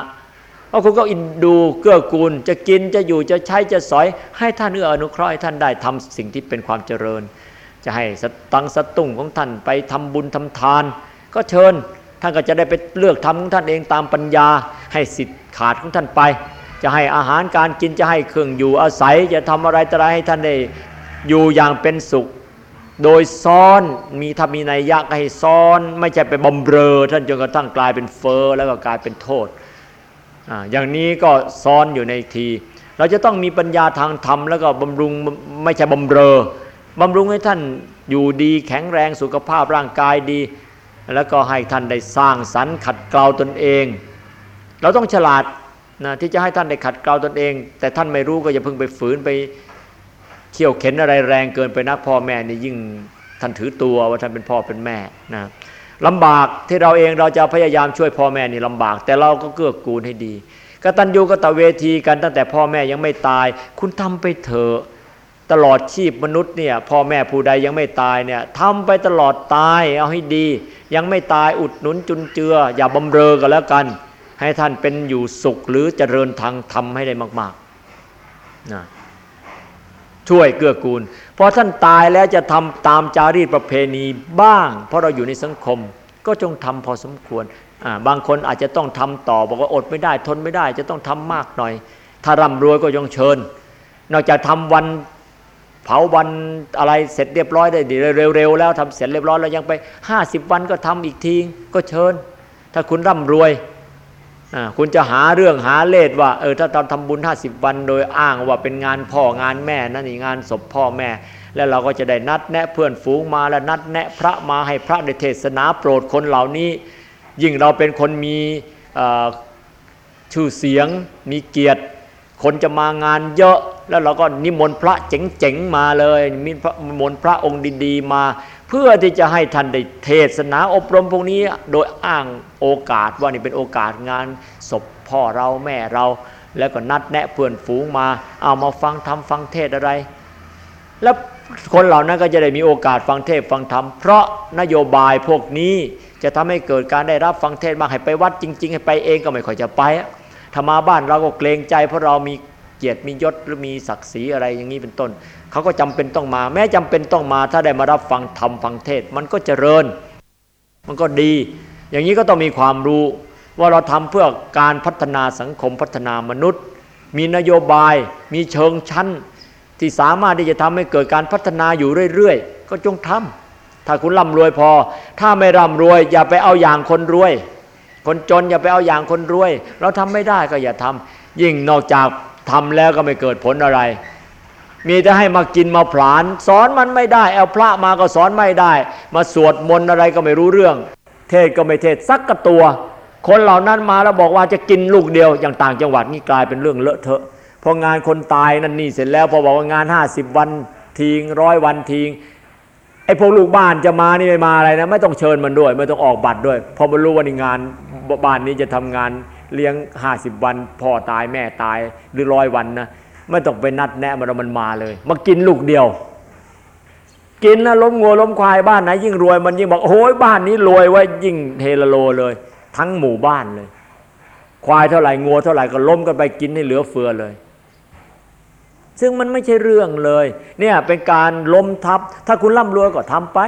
เอาคุณก็อินดูเกื้อกูล จะกินจะอยู่จะใช้จะสอย ให้ท่านเอื้ออนุเคราะห์ให้ท่านได้ทำสิ่งที่เป็นความเจริญ จะให้สตังสตุ้งของท่านไปทำบุญทำทาน ก็เชิญท่านก็จะได้ไปเลือกทำของท่านเองตามปัญญา ให้สิทธิ์ขาดของท่านไป จะให้อาหารการกินจะให้เครื่องอยู่อาศัย จะทำอะไรต่อะไรให้ท่านได้อยู่อย่างเป็นสุข โดยซ้อนมีถ้ามีนัยยะให้ซ้อน ไม่ใช่ไปบำเรอท่านจนกระทั่งกลายเป็นเฟอแล้วก็กลายเป็นโทษ อย่างนี้ก็ซ้อนอยู่ในที เราจะต้องมีปัญญาทางธรรมแล้วก็บำรุงไม่ใช่บำเรอบำรุงให้ท่านอยู่ดีแข็งแรงสุขภาพร่างกายดี แล้วก็ให้ท่านได้สร้างสรรค์ขัดเกลาตนเอง เราต้องฉลาดนะที่จะให้ท่านได้ขัดเกลาตนเอง แต่ท่านไม่รู้ก็อย่าเพิ่งไปฝืนไปเขี่ยวเข็นอะไรแรงเกินไปนักพ่อแม่นี่ยิ่งท่านถือตัวว่าท่านเป็นพ่อเป็นแม่นะ ลำบากที่เราเองเราจะพยายามช่วยพ่อแม่นี่ลำบาก แต่เราก็เกื้อกูลให้ดีกตัญญูกตเวทีกันตั้งแต่พ่อแม่ยังไม่ตาย คุณทำไปเถอะตลอดชีพมนุษย์เนี่ยพ่อแม่ผู้ใดยังไม่ตายเนี่ยทำไปตลอดตายเอาให้ดี ยังไม่ตายอุดหนุนจุนเจือ อย่าบำเรอกันแล้วกัน ให้ท่านเป็นอยู่สุขหรือเจริญทางทำให้ได้มากๆนะ ช่วยเกื้อกูลพอท่านตายแล้วจะทำตามจารีตประเพณีบ้าง เพราะเราอยู่ในสังคม ก็จงทำพอสมควรบางคนอาจจะต้องทำต่อ บอกว่าอดไม่ได้ทนไม่ได้ จะต้องทำมากหน่อย ถ้าร่ำรวยก็ยงเชิญ นอกจากทำวันเผาวันอะไรเสร็จเรียบร้อยได้ดีเร็วๆแล้วทำเสร็จเรียบร้อยแล้วยังไป 50 วันก็ทำอีกทีก็เชิญ ถ้าคุณร่ำรวย คุณจะหาเรื่องหาเลทว่าเออถ้าเราทำบุญ 50 วัน โดยอ้างว่าเป็นงานพ่องานแม่นั่นนี่งานศพพ่อแม่ แล้วเราก็จะได้นัดแนะเพื่อนฝูงมาและนัดแนะพระมาให้พระได้เทศนาโปรดคนเหล่านี้ ยิ่งเราเป็นคนมีชื่อเสียงมีเกียรติ คนจะมางานเยอะแล้วเราก็นิมนต์พระเจ๋งๆมาเลยมีพระนิมนต์พระองค์ดีๆมา เพื่อที่จะให้ท่านได้เทศนาอบรมพวกนี้ โดยอ้างโอกาสว่านี่เป็นโอกาสงานศพพ่อเราแม่เรา แล้วก็นัดแนะเพื่อนฝูงมา เอามาฟังทำฟังเทศอะไร แล้วคนเหล่านั้นก็จะได้มีโอกาสฟังเทศฟังธรรมเพราะนโยบายพวกนี้จะทำให้เกิดการได้รับฟังเทศมากให้ไปวัดจริง ๆ ให้ไปเองก็ไม่ค่อยจะไป ถ้ามาบ้านเราก็เกรงใจ เพราะเรามีเกียรติมียศหรือมีศักดิ์ศรีอะไรอย่างนี้เป็นต้น เขาก็จำเป็นต้องมา แม้จำเป็นต้องมา ถ้าได้มารับฟังธรรมฟังเทศ มันก็เจริญ มันก็ดี อย่างนี้ก็ต้องมีความรู้ว่าเราทำเพื่อการพัฒนาสังคมพัฒนามนุษย์ มีนโยบาย มีเชิงชั้น ที่สามารถที่จะทำให้เกิดการพัฒนาอยู่เรื่อยๆ ก็จงทำถ้าคุณร่ำรวยพอ ถ้าไม่ร่ำรวย อย่าไปเอาอย่างคนรวย คนจนอย่าไปเอาอย่างคนรวย เราทำไม่ได้ก็อย่าทำยิ่งนอกจากทำแล้วก็ไม่เกิดผลอะไร มีแต่ให้มากินมาผลาน สอนมันไม่ได้ เอาพระมาก็สอนไม่ได้ มาสวดมนต์อะไรก็ไม่รู้เรื่อง เทศก็ไม่เทศสักกระตัว คนเหล่านั้นมาแล้วบอกว่าจะกินลูกเดียวอย่างต่างจังหวัดนี่กลายเป็นเรื่องเลอะเทอะพองานคนตายนั่นนี่เสร็จแล้วพอบอกว่างานห้าสิบวันทิ้งร้อยวันทิ้ง ไอ้พวกลูกบ้านจะมานี่ไม่มาอะไรนะ ไม่ต้องเชิญมันด้วย ไม่ต้องออกบัตรด้วยพอมันรู้ว่าในงานบ้านนี้จะทำงานเลี้ยงห้าสิบวันพ่อตายแม่ตายหรือร้อยวันนะไม่ต้องไปนัดแนะมันมันมาเลย มากินลูกเดียว กินนะล้มงัวล้มควายบ้านไหนยิ่งรวยมันยิ่งบอกโอ้ยบ้านนี้รวยไว้ยิ่งเฮลโลเลย ทั้งหมู่บ้านเลย ควายเท่าไหร่งัวเท่าไหร่ก็ล้มกันไปกินให้เหลือเฟือเลย ซึ่งมันไม่ใช่เรื่องเลย เนี่ยเป็นการล้มทับ ถ้าคุณร่ำรวยก็ทำไป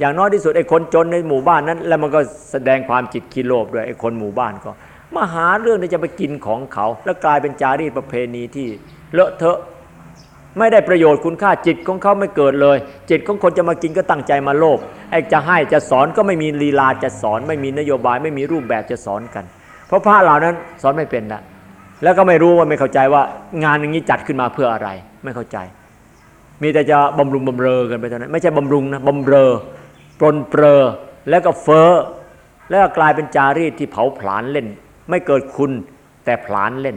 อย่างน้อยที่สุดไอ้คนจนในหมู่บ้านนั้น แล้วมันก็แสดงความจิตขี้โลภด้วยไอ้คนหมู่บ้านก็มาหาเรื่องที่จะไปกินของเขา แล้วกลายเป็นจารีตประเพณีที่เลอะเทอะไม่ได้ประโยชน์คุณค่าจิตของเขาไม่เกิดเลย จิตของคนจะมากินก็ตั้งใจมาโลภไอ้จะให้จะสอนก็ไม่มีลีลาจะสอน ไม่มีนโยบาย ไม่มีรูปแบบจะสอนกัน เพราะพระเหล่านั้นสอนไม่เป็นนะ แล้วก็ไม่รู้ว่าไม่เข้าใจว่างานอย่างนี้จัดขึ้นมาเพื่ออะไร ไม่เข้าใจ มีแต่จะบำรุงบำเรอกันไปเท่านั้น ไม่ใช่บำรุงนะบำเรอปลนเปรอแล้วก็เฟอ้อแล้วก็กลายเป็นจารีตที่เผาผลาญเล่น ไม่เกิดคุณแต่ผลาญเล่น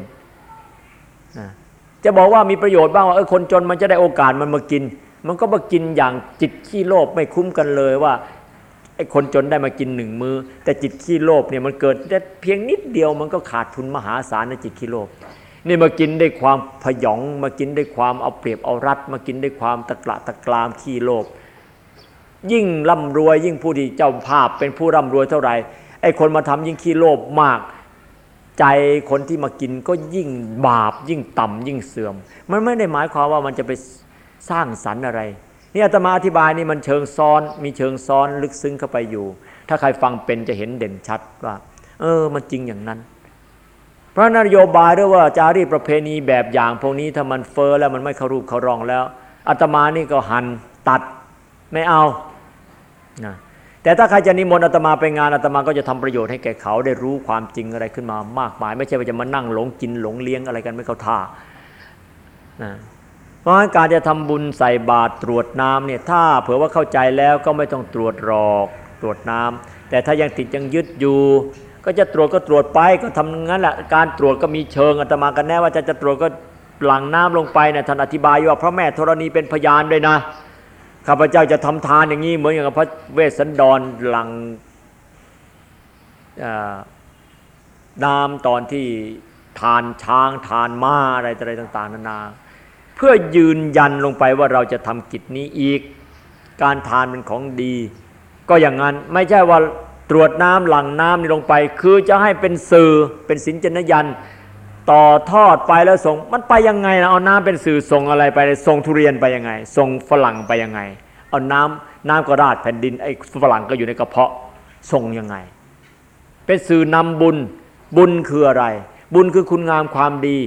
จะบอกว่ามีประโยชน์บ้างว่าเออคนจนมันจะได้โอกาสมันมากิน มันก็มากินอย่างจิตขี้โลภไม่คุ้มกันเลยว่า ไอ้คนจนได้มากินหนึ่งมือ แต่จิตขี้โลภเนี่ยมันเกิดแต่เพียงนิดเดียวมันก็ขาดทุนมหาศาลในจิตขี้โลภนี่มากินได้ความพยองมากินได้ความเอาเปรียบเอารัด มากินได้ความตะกละตะกรามขี้โลภยิ่งร่ำรวย ยิ่งผู้ที่เจ้าภาพเป็นผู้ร่ำรวยเท่าไหร่ไอ้คนมาทำยิ่งขี้โลภมาก ใจคนที่มากินก็ยิ่งบาปยิ่งต่ำยิ่งเสื่อม มันไม่ได้หมายความว่ามันจะไปสร้างสรรค์อะไร นี่อาตมาอธิบายนี่มันเชิงซ้อน มีเชิงซ้อนลึกซึ้งเข้าไปอยู่ ถ้าใครฟังเป็นจะเห็นเด่นชัดว่า เออ มันจริงอย่างนั้น เพราะนโยบายด้วยว่าจารีประเพณีแบบอย่างพวกนี้ถ้ามันเฟอ้อแล้วมันไม่เข้ารูปเข้ารองแล้วอาตมานี่ก็หันตัดไม่เอานะแต่ถ้าใครจะนิมนต์อาตมาไปงานอาตมาก็จะทำประโยชน์ให้แก่เขาได้รู้ความจริงอะไรขึ้นมามากมาย ไม่ใช่ว่าจะมานั่งหลงกินหลงเลี้ยงอะไรกันไม่เข้าท่านะ เพราะการจะทำบุญใส่บาตรตรวจน้ำเนี่ยถ้าเผื่อว่าเข้าใจแล้วก็ไม่ต้องตรวจรอกตรวจน้ำแต่ถ้ายังติดยังยึดอยู่ ก็จะตรวจก็ตรวจไปก็ทำงั้นแหละการตรวจก็มีเชิงอาตมากันแน่ว่าจะจะตรวจก็หลังน้ำลงไปเนี่ยท่านอธิบายว่าพระแม่ธรณีเป็นพยานด้วยนะข้าพเจ้าจะทำทานอย่างนี้เหมือนอย่างพระเวสสันดรหลังน้ำตอนที่ทานช้างทานม้าอะไรอะไรต่าง ๆ นานา เพื่อยืนยันลงไปว่าเราจะทำกิจนี้อีก การทานเป็นของดี ก็อย่างนั้นไม่ใช่ว่าตรวจน้ำหลังน้ำนี่ลงไป คือจะให้เป็นสื่อเป็นสินจนยันต่อทอดไปแล้วส่งมันไปยังไงนะเอาน้ำเป็นสื่อส่งอะไรไปส่งทุเรียนไปยังไง ส่งฝรั่งไปยังไง เอาน้ำน้ำก็ราดแผ่นดินไอ้ฝรั่งก็อยู่ในกระเพาะส่งยังไง เป็นสื่อนำบุญบุญคืออะไร บุญคือคุณงามความดี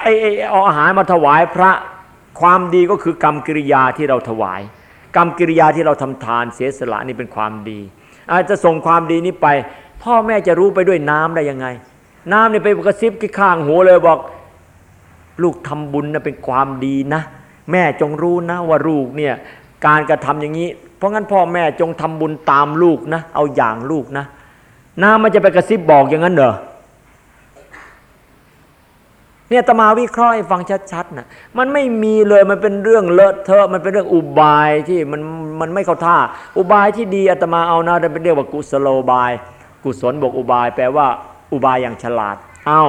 ไอ้เอาอาหารมาถวายพระความดีก็คือกรรมกิริยาที่เราถวาย กรรมกิริยาที่เราทำทานเสียสละนี่เป็นความดี อาจจะส่งความดีนี้ไป พ่อแม่จะรู้ไปด้วยน้ำได้ยังไง น้ำเนี่ยไปกระซิบที่ข้างหูเลยบอก ลูกทำบุญนะเป็นความดีนะ แม่จงรู้นะว่าลูกเนี่ยการกระทำอย่างนี้ เพราะงั้นพ่อแม่จงทำบุญตามลูกนะ เอาอย่างลูกนะ น้ำมันจะไปกระซิบบอกอย่างนั้นเหรอ เนี่ยตมาวิเคราะห์ให้ฟังชัดๆนะมันไม่มีเลยมันเป็นเรื่องเลอะเทอะมันเป็นเรื่องอุบายที่มันมันไม่เข้าท่า อุบายที่ดีอาตมาเอานะเป็นเรียกว่ากุศโลบาย กุศลบวกอุบาย แปลว่าอุบายอย่างฉลาด เอา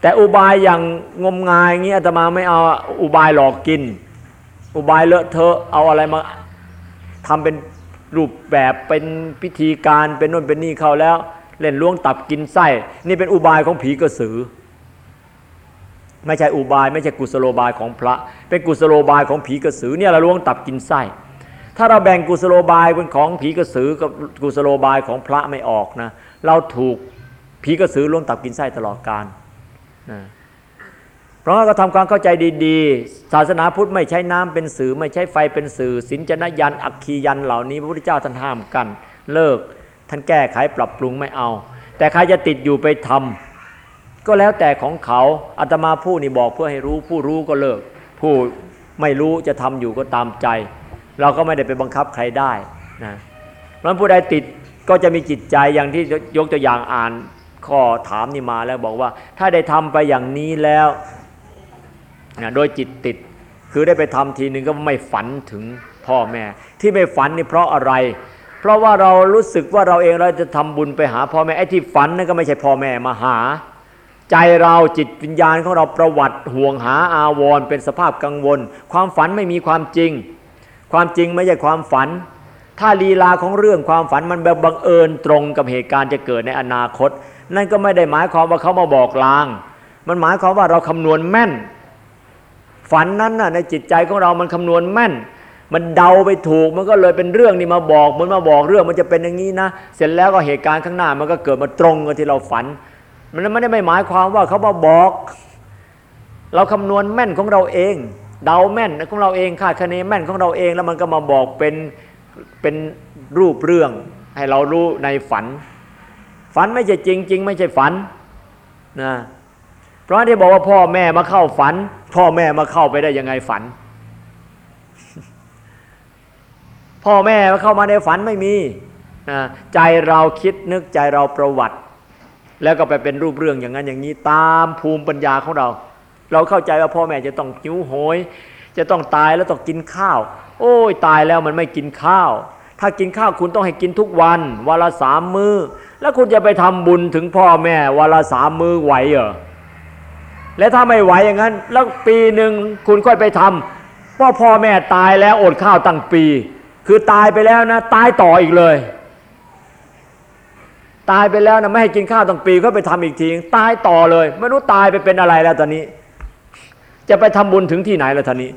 แต่อุบายอย่างงมงายอย่างนี้อาตมาไม่เอาอุบายหลอกกิน อุบายเลอะเทอะเอาอะไรมาทำเป็นรูปแบบเป็นพิธีการเป็นน่นเป็นนี่เข้าแล้ว เล่นล้วงตับกินไส้ นี่เป็นอุบายของผีกระสือ ไม่ใช่อุบาย ไม่ใช่กุศโลบายของพระ เป็นกุศโลบายของผีกระสือเนี่ยเราล้วงตับกินไส้ ถ้าเราแบ่งกุศโลบายเป็นของผีกระสือกับกุศโลบายของพระไม่ออกนะเราถูกผีกระสือล้วงตับกินไส้ตลอดกาลนะเพราะก็ทำความเข้าใจดีๆ ศาสนาพุทธไม่ใช้น้ำเป็นสื่อ ไม่ใช้ไฟเป็นสื่อสินจนยันอักคียันเหล่านี้พระพุทธเจ้าท่านห้ามกัน เลิกท่านแก้ไขปรับปรุงไม่เอา แต่ใครจะติดอยู่ไปทำ ก็แล้วแต่ของเขาอาตมาผู้นี่บอกเพื่อให้รู้ ผู้รู้ก็เลิก ผู้ไม่รู้จะทำอยู่ก็ตามใจ เราก็ไม่ได้ไปบังคับใครได้นะเพราะผู้ใดติดก็จะมีจิตใจอย่างที่ยกตัวอย่างอ่านข้อถามนี่มาแล้วบอกว่า ถ้าได้ทำไปอย่างนี้แล้วนะโดยจิตติดคือได้ไปทำทีหนึ่งก็ไม่ฝันถึงพ่อแม่ ที่ไม่ฝันนี่เพราะอะไร เพราะว่าเรารู้สึกว่าเราเองเราจะทำบุญไปหาพ่อแม่ไอ้ที่ฝันนั่นก็ไม่ใช่พ่อแม่มาหา ใจเราจิตวิญญาณของเราประวัติห่วงหาอาวรเป็นสภาพกังวล ความฝันไม่มีความจริง ความจริงไม่ใช่ความฝัน ถ้าลีลาของเรื่องความฝันมันแบบบังเอิญตรงกับเหตุการณ์จะเกิดในอนาคต นั่นก็ไม่ได้หมายความว่าเขามาบอกลาง มันหมายความว่าเราคำนวณแม่น ฝันนั้นน่ะในจิตใจของเรามันคำนวณแม่น มันเดาไปถูกมันก็เลยเป็นเรื่องนี่มาบอกมันมาบอกเรื่องมันจะเป็นอย่างนี้นะ เสร็จแล้วก็เหตุการณ์ข้างหน้ามันก็เกิดมาตรงกับที่เราฝัน มันไม่ได้ไม่หมายความว่าเขามาบอก เราคำนวณแม่นของเราเอง เดาแม่นของเราเองคาดคะเนแม่นของเราเอง แล้วมันก็มาบอกเป็นเป็นรูปเรื่อง ให้เรารู้ในฝัน ฝันไม่ใช่จริงจริงไม่ใช่ฝันนะเพราะที่บอกว่าพ่อแม่มาเข้าฝัน พ่อแม่มาเข้าไปได้ยังไงฝัน พ่อแม่มาเข้ามาในฝันไม่มีใจเราคิดนึกใจเราประวัติ แล้วก็ไปเป็นรูปเรื่องอย่างนั้นอย่างนี้ตามภูมิปัญญาของเรา เราเข้าใจว่าพ่อแม่จะต้องหิวโหย จะต้องตายแล้วต้องกินข้าว โอ้ยตายแล้วมันไม่กินข้าว ถ้ากินข้าวคุณต้องให้กินทุกวันวันละสามมือ้อ แล้วคุณจะไปทำบุญถึงพ่อแม่วันละสามมือไหวเหรอและถ้าไม่ไหวอย่างนั้น แล้วปีหนึ่งคุณค่อยไปทำพ่อพ่อแม่ตายแล้วอดข้าวตั้งปี คือตายไปแล้วนะ ตายต่ออีกเลย ตายไปแล้วนะไม่ให้กินข้าวตั้งปีก็ไปทำอีกทีตายต่อเลย ไม่รู้ตายไปเป็นอะไรแล้วตอนนี้ จะไปทำบุญถึงที่ไหนแล้วตอนนี้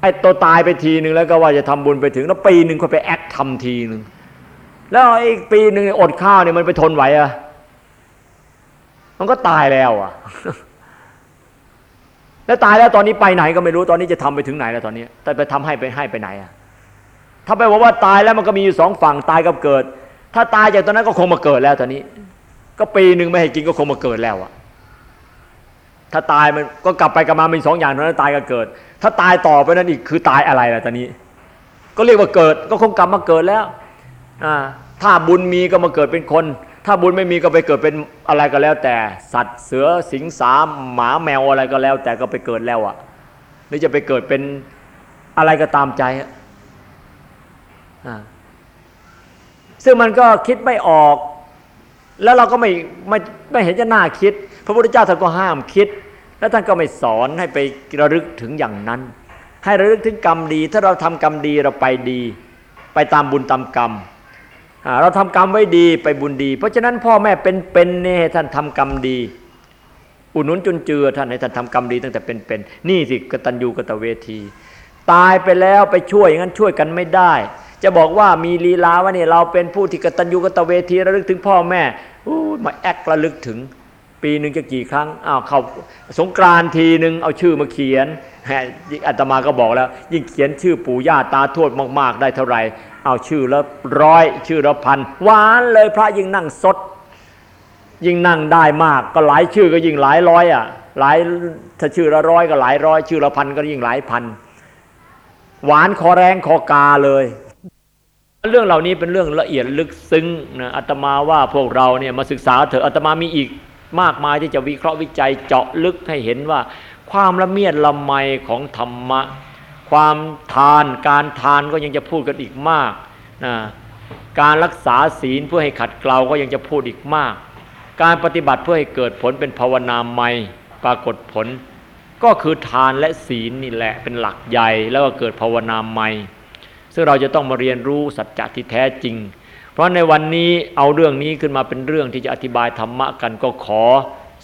ไอ้ตัวตายไปทีหนึ่งแล้วก็ว่าจะทำบุญไปถึงแล้วปีหนึ่งก็ไปแอคทำทีหนึ่งแล้วอีกปีหนึ่งอดข้าวเนี่ยมันไปทนไหวอะมันก็ตายแล้วอะแล้วตายแล้วตอนนี้ไปไหนก็ไม่รู้ตอนนี้จะทำไปถึงไหนแล้วตอนนี้ แต่ไปทำให้ไปให้ไปไหนอะถ้าไปบอกว่าตายแล้วมันก็มีอยู่สองฝั่งตายกับเกิด ถ้าตายจากตอนนั้นก็คงมาเกิดแล้วตอนนี้ ก็ปีหนึ่งไม่ให้กินก็คงมาเกิดแล้วอะถ้าตายมันก็กลับไปกลับมามีสองอย่างเท่านั้นตายกับเกิด ถ้าตายต่อไปนั้นอีกคือตายอะไรล่ะตอนนี้ ก็เรียกว่าเกิดก็คงกลับมาเกิดแล้วอ่าถ้าบุญมีก็มาเกิดเป็นคน ถ้าบุญไม่มีก็ไปเกิดเป็นอะไรก็แล้ว แต่สัตว์เสือสิงสาหมาแมวอะไรก็แล้ว แต่ก็ไปเกิดแล้วอะหรือจะไปเกิดเป็นอะไรก็ตามใจอะ ซึ่งมันก็คิดไม่ออก แล้วเราก็ไม่ไม่ไม่เห็นจะน่าคิด พระพุทธเจ้าท่านก็ห้ามคิด แล้วท่านก็ไม่สอนให้ไประลึกถึงอย่างนั้น ให้ระลึกถึงกรรมดี ถ้าเราทำกรรมดีเราไปดี ไปตามบุญตามกรรมเราทำกรรมไว้ดีไปบุญดี เพราะฉะนั้นพ่อแม่เป็นเป็นเนี่ยท่านทำกรรมดี อุดหนุนจุนเจือท่านให้ท่านทำกรรมดีตั้งแต่เป็นเป็นนี่สิกตัญญูกตเวที ตายไปแล้วไปช่วยอย่างนั้นช่วยกันไม่ได้ จะบอกว่ามีลีลาว่าเนี่ยเราเป็นผู้ที่กตัญญูกตเวทีระลึกถึงพ่อแม่มาแอกระลึกถึง ปีหนึ่งจะกี่ครั้งอ้าวเขาสงกรานทีหนึ่งเอาชื่อมาเขียนอาตมาก็บอกแล้ว ยิ่งเขียนชื่อปู่ย่าตาทวดมาก ๆ ได้เท่าไหร่เอาชื่อละร้อยชื่อละพันหวานเลยพระยิ่งนั่งสด ยิ่งนั่งได้มาก ก็หลายชื่อก็ยิ่งหลายร้อยอะหลายถ้าชื่อละร้อยก็หลายร้อย ชื่อละพันก็ยิ่งหลายพันหวานคอแรงคอกาเลย เรื่องเหล่านี้เป็นเรื่องละเอียดลึกซึ้งนะอาตมาว่าพวกเราเนี่ยมาศึกษาเถอะอาตมามีอีกมากมายที่จะวิเคราะห์วิจัยเจาะลึกให้เห็นว่า ความละเมียดละไมของธรรมะ ความทานการทานก็ยังจะพูดกันอีกมากนะการรักษาศีลเพื่อให้ขัดเกลาก็ยังจะพูดอีกมาก การปฏิบัติเพื่อให้เกิดผลเป็นภาวนาใหม่ปรากฏผล ก็คือทานและศีลนี่แหละเป็นหลักใหญ่แล้วก็เกิดภาวนาใหม่ ซึ่งเราจะต้องมาเรียนรู้สัจจะที่แท้จริง เพราะในวันนี้เอาเรื่องนี้ขึ้นมาเป็นเรื่องที่จะอธิบายธรรมะกันก็ขอ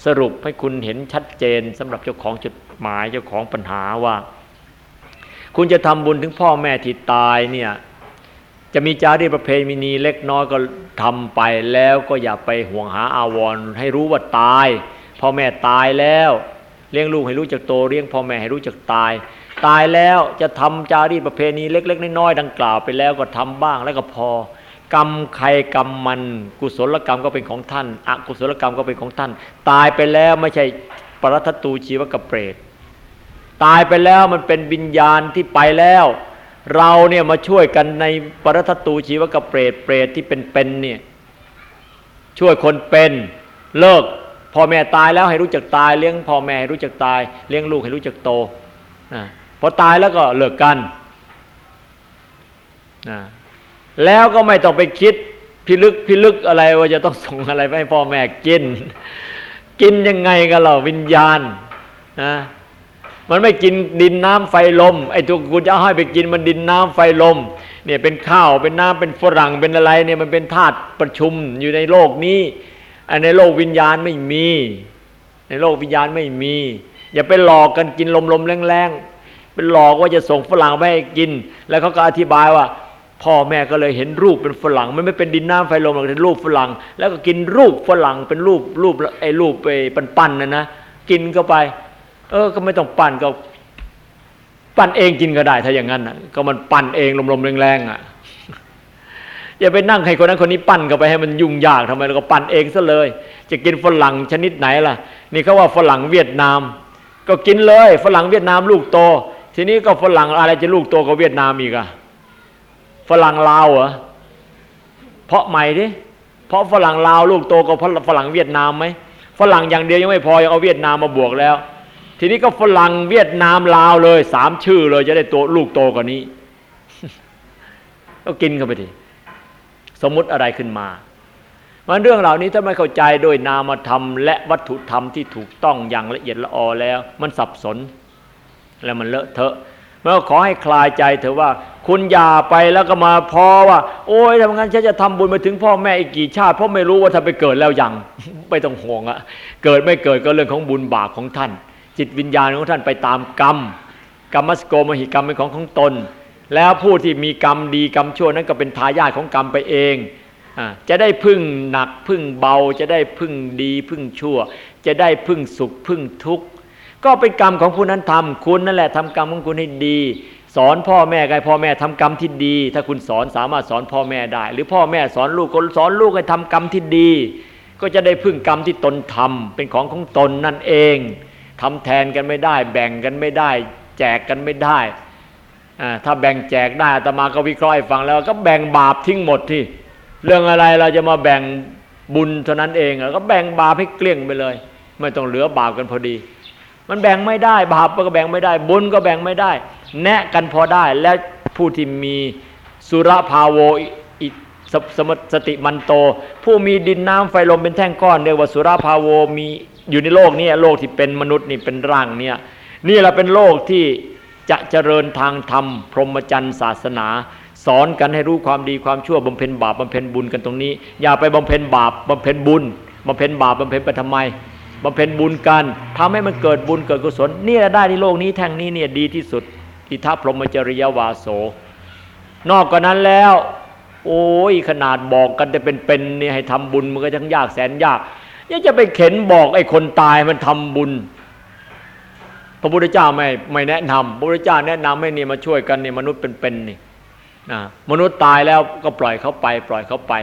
สรุปให้คุณเห็นชัดเจนสำหรับเจ้าของจุดหมายเจ้าของปัญหาว่า คุณจะทำบุญถึงพ่อแม่ที่ตายเนี่ยจะมีจารีประเพณีเล็กน้อยก็ทำไปแล้วก็อย่าไปห่วงหาอาวรให้รู้ว่าตายพ่อแม่ตายแล้ว เลี้ยงลูกให้รู้จักโตเลี้ยงพ่อแม่ให้รู้จักตาย ตายแล้วจะทำจารีตประเพณีเล็ก ๆ น้อยๆดังกล่าวไปแล้วก็ทำบ้างแล้วก็พอ กรรมใครกรรมมัน กุศลกรรมก็เป็นของท่านอกุศลกรรมก็เป็นของท่าน ตายไปแล้วไม่ใช่ปรัตตูชีวกเปรตตายไปแล้วมันเป็นวิญญาณที่ไปแล้ว เราเนี่ยมาช่วยกันในปรัตตูชีวกเปรตเปรตที่เป็นๆเนี่ยช่วยคนเป็นเลิกพ่อแม่ตายแล้วให้รู้จักตายเลี้ยงพ่อแม่ให้รู้จักตาย เลี้ยงลูกให้รู้จักโตนะ พอตายแล้วก็เลิกกันนะแล้วก็ไม่ต้องไปคิดพิลึกพิลึกอะไรว่าจะต้องส่งอะไรไปให้พ่อแม่กิน กินยังไงกันเราวิญญาณนะมันไม่กินดินน้ำไฟลมไอ้ตัวกูจะให้ไปกินมันดินน้ำไฟลมเนี่ยเป็นข้าวเป็นน้ำเป็นฝรั่งเป็นอะไรเนี่ยมันเป็นธาตุประชุมอยู่ในโลกนี้ในโลกวิญญาณไม่มี ในโลกวิญญาณไม่มี อย่าไปหลอกกันกินลมๆแรง เป็นหลอกว่าจะส่งฝรั่งไปให้กิน แล้วเขาก็อธิบายว่า พ่อแม่ก็เลยเห็นรูปเป็นฝรั่งมันไม่เป็นดินน้ำไฟลมหรอกเป็นรูปฝรั่ง แล้วก็กินรูปฝรั่งเป็นรูปรูปไอ้รูปไปปั้นๆนะนะกินเข้าไป เออ ก็ไม่ต้องปั้นก็ปั้นเองกินก็ได้ถ้าอย่างนั้นก็มันปั้นเองลมๆแรงๆอะอย่าไปนั่งให้คนนั้นคนนี้ปั้นเข้าไปให้มันยุ่งยากทำไมเราก็ปั้นเองซะเลย จะกินฝรั่งชนิดไหนล่ะ นี่เขาว่าฝรั่งเวียดนาม ก็กินเลย ฝรั่งเวียดนามลูกโต ทีนี้ก็ฝรั่งอะไรจะลูกโตกว่าเวียดนามอีกอะฝรั่งลาวเหรอเพราะใหม่ดิเพราะฝรั่งลาวลูกโตกว่าฝรั่งเวียดนามไหมฝรั่งอย่างเดียวยังไม่พอยังเอาเวียดนามมาบวกแล้ว ทีนี้ก็ฝรั่งเวียดนามลาวเลยสามชื่อเลยจะได้ตัวลูกโตกว่านี้ ก็กินเข้าไปทีสมมุติอะไรขึ้นมามันเรื่องเหล่านี้ถ้าไม่เข้าใจโดยนามธรรม และวัตถุธรรมที่ถูกต้องอย่างละเอียดละออแล้ว มันสับสน แล้วมันเลอะเทอะเมื่อขอให้คลายใจเถอะว่า คุณอย่าไปแล้วก็มาพอว่า โอ้ยทำงั้นฉันจะทำบุญไปถึงพ่อแม่อีกกี่ชาติ เพราะไม่รู้ว่าถ้าไปเกิดแล้วยังไม่ต้องห่วงอะเกิดไม่เกิดก็เรื่องของบุญบาปของท่าน จิตวิญญาณของท่านไปตามกรรมกรรมสโกมหิกรรมเป็นของของตน แล้วผู้ที่มีกรรมดีกรรมชั่วนั้นก็เป็นทายาทของกรรมไปเองจะได้พึ่งหนักพึ่งเบา จะได้พึ่งดีพึ่งชั่ว จะได้พึ่งสุขพึ่งทุกข์ ก็เป็นกรรมของผู้นั้นทำคุณนั่นแหละทำกรรมของคุณให้ดี สอนพ่อแม่ไงพ่อแม่ทำกรรมที่ดี ถ้าคุณสอนสามารถสอนพ่อแม่ได้ หรือพ่อแม่สอนลูกก็สอนลูกให้ทำกรรมที่ดี ก็จะได้พึ่งกรรมที่ตนทำเป็นของของตนนั่นเองทำแทนกันไม่ได้ แบ่งกันไม่ได้ แจกกันไม่ได้ถ้าแบ่งแจกได้ตมาก็วิเคราะห์ให้ฟังแล้ว ก็แบ่งบาปทิ้งหมดที่ เรื่องอะไรเราจะมาแบ่งบุญเท่านั้นเองก็แบ่งบาปให้เกลี้ยงไปเลย ไม่ต้องเหลือบาปกันพอดี มันแบ่งไม่ได้ บาปก็แบ่งไม่ได้ บุญก็แบ่งไม่ได้ แนะกันพอได้ และผู้ที่มีสุรภาโวอิสมสติมันโต ผู้มีดินน้ำไฟลมเป็นแท่งก้อนเรียกว่าสุรภาโวมีอยู่ในโลกนี้โลกที่เป็นมนุษย์นี่เป็นร่างเนี่ยนี่เราเป็นโลกที่จะเจริญทางธรรม พรหมจรรย์ศาสนา สอนกันให้รู้ความดีความชั่วบำเพ็ญบาปบำเพ็ญบุญกันตรงนี้ อย่าไปบำเพ็ญบาปบำเพ็ญบุญบำเพ็ญบาปบำเพ็ญไปทำไม บำเพ็ญบุญกันทำให้มันเกิดบุญเกิดกุศลนี่ได้ในโลกนี้แท่งนี้เนี่ยดีที่สุดอิทัพพรหมจริยวาโส นอกกว่านั้นแล้ว โอ้ยขนาดบอกกันแต่เป็นๆนี่ให้ทำบุญมันก็ยังยากแสนยากยังจะไปเข็นบอกไอ้คนตายมันทำบุญ พระพุทธเจ้าไม่ไม่แนะนำพระพุทธเจ้าแนะนำให้นี่มาช่วยกันนี่มนุษย์เป็นๆนี่นะมนุษย์ตายแล้วก็ปล่อยเขาไป ปล่อยเขาไป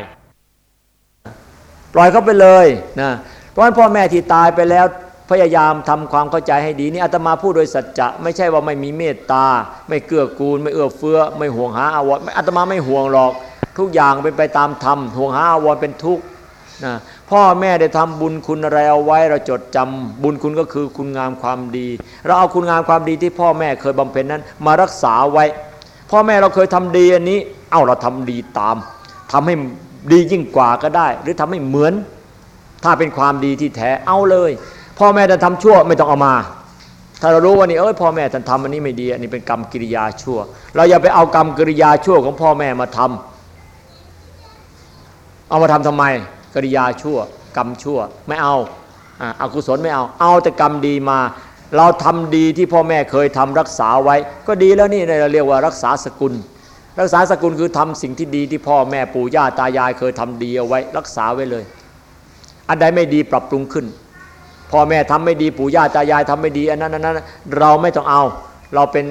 ปล่อยเขาไปเลยนะ เพราะฉะนั้นพ่อแม่ที่ตายไปแล้วพยายามทำความเข้าใจให้ดีนี่อาตมาพูดโดยสัจจะไม่ใช่ว่าไม่มีเมตตา ไม่เกื้อกูล ไม่เอื้อเฟื้อ ไม่ห่วงหาอาวรอาตมาไม่ห่วงหรอก ทุกอย่างเป็นไปตามธรรมห่วงหาอาวรเป็นทุกข์นะพ่อแม่ได้ทำบุญคุณอะไรเอาไว้เราจดจำบุญคุณก็คือคุณงามความดี เราเอาคุณงามความดีที่พ่อแม่เคยบำเพ็ญนั้น มารักษาไว้ พ่อแม่เราเคยทำดีอันนี้ เอาเราทำดีตามทำให้ดียิ่งกว่าก็ได้ หรือทำให้เหมือน ถ้าเป็นความดีที่แท้เอาเลย พ่อแม่จะทำชั่วไม่ต้องเอามา ถ้าเรารู้ว่านี่เอ้ยพ่อแม่ท่านทำอันนี้ไม่ดีอันนี้เป็นกรรมกิริยาชั่ว เราอย่าไปเอากรรมกิริยาชั่วของพ่อแม่มาทำเอามาทำทำไมกิริยาชั่ว กรรมชั่วไม่เอาอากุศลไม่เอา เอาแต่กรรมดีมา เราทำดีที่พ่อแม่เคยทำรักษาไว้ ก็ดีแล้วนี่เราเรียกว่ารักษาสกุล รักษาสกุลคือทำสิ่งที่ดีที่พ่อแม่ปู่ย่าตายายเคยทำดีเอาไว้ รักษาไว้เลย อันใดไม่ดีปรับปรุงขึ้นพ่อแม่ทำไม่ดีปู่ย่าตายายทำไม่ดีอันนั้นอันนั้นเราไม่ต้องเอา เราเป็น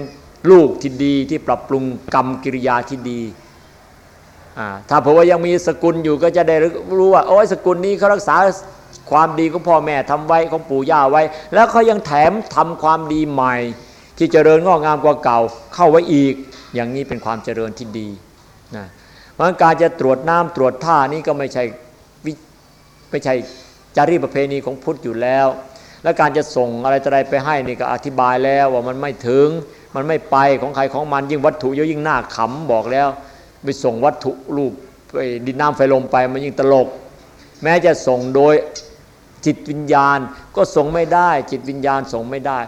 ลูกที่ดีที่ปรับปรุงกรรมกิริยาที่ดีถ้าเผื่อว่ายังมีสกุลอยู่ก็จะได้รู้ว่าโอ้ยสกุลนี้เขารักษาความดีของพ่อแม่ทำไว้ของปู่ย่าไว้ แล้วเขายังแถมทำความดีใหม่ ที่เจริญงอกงามกว่าเก่า เข้าไว้อีก อย่างนี้เป็นความเจริญที่ดีนะเพราะการจะตรวจน้ำตรวจท่านี้ก็ไม่ใช่ ไม่ใช่จารีประเพณีของพุทธอยู่แล้ว และการจะส่งอะไรอะไรไปให้นี่ก็อธิบายแล้วว่ามันไม่ถึงมันไม่ไปของใครของมันยิ่งวัตถุเยอะยิ่งหน้าขำบอกแล้ว ไปส่งวัตถุรูปไปดินน้ำไฟลมไปมันยิ่งตลก แม้จะส่งโดยจิตวิญญาณก็ส่งไม่ได้ จิตวิญญาณส่งไม่ได้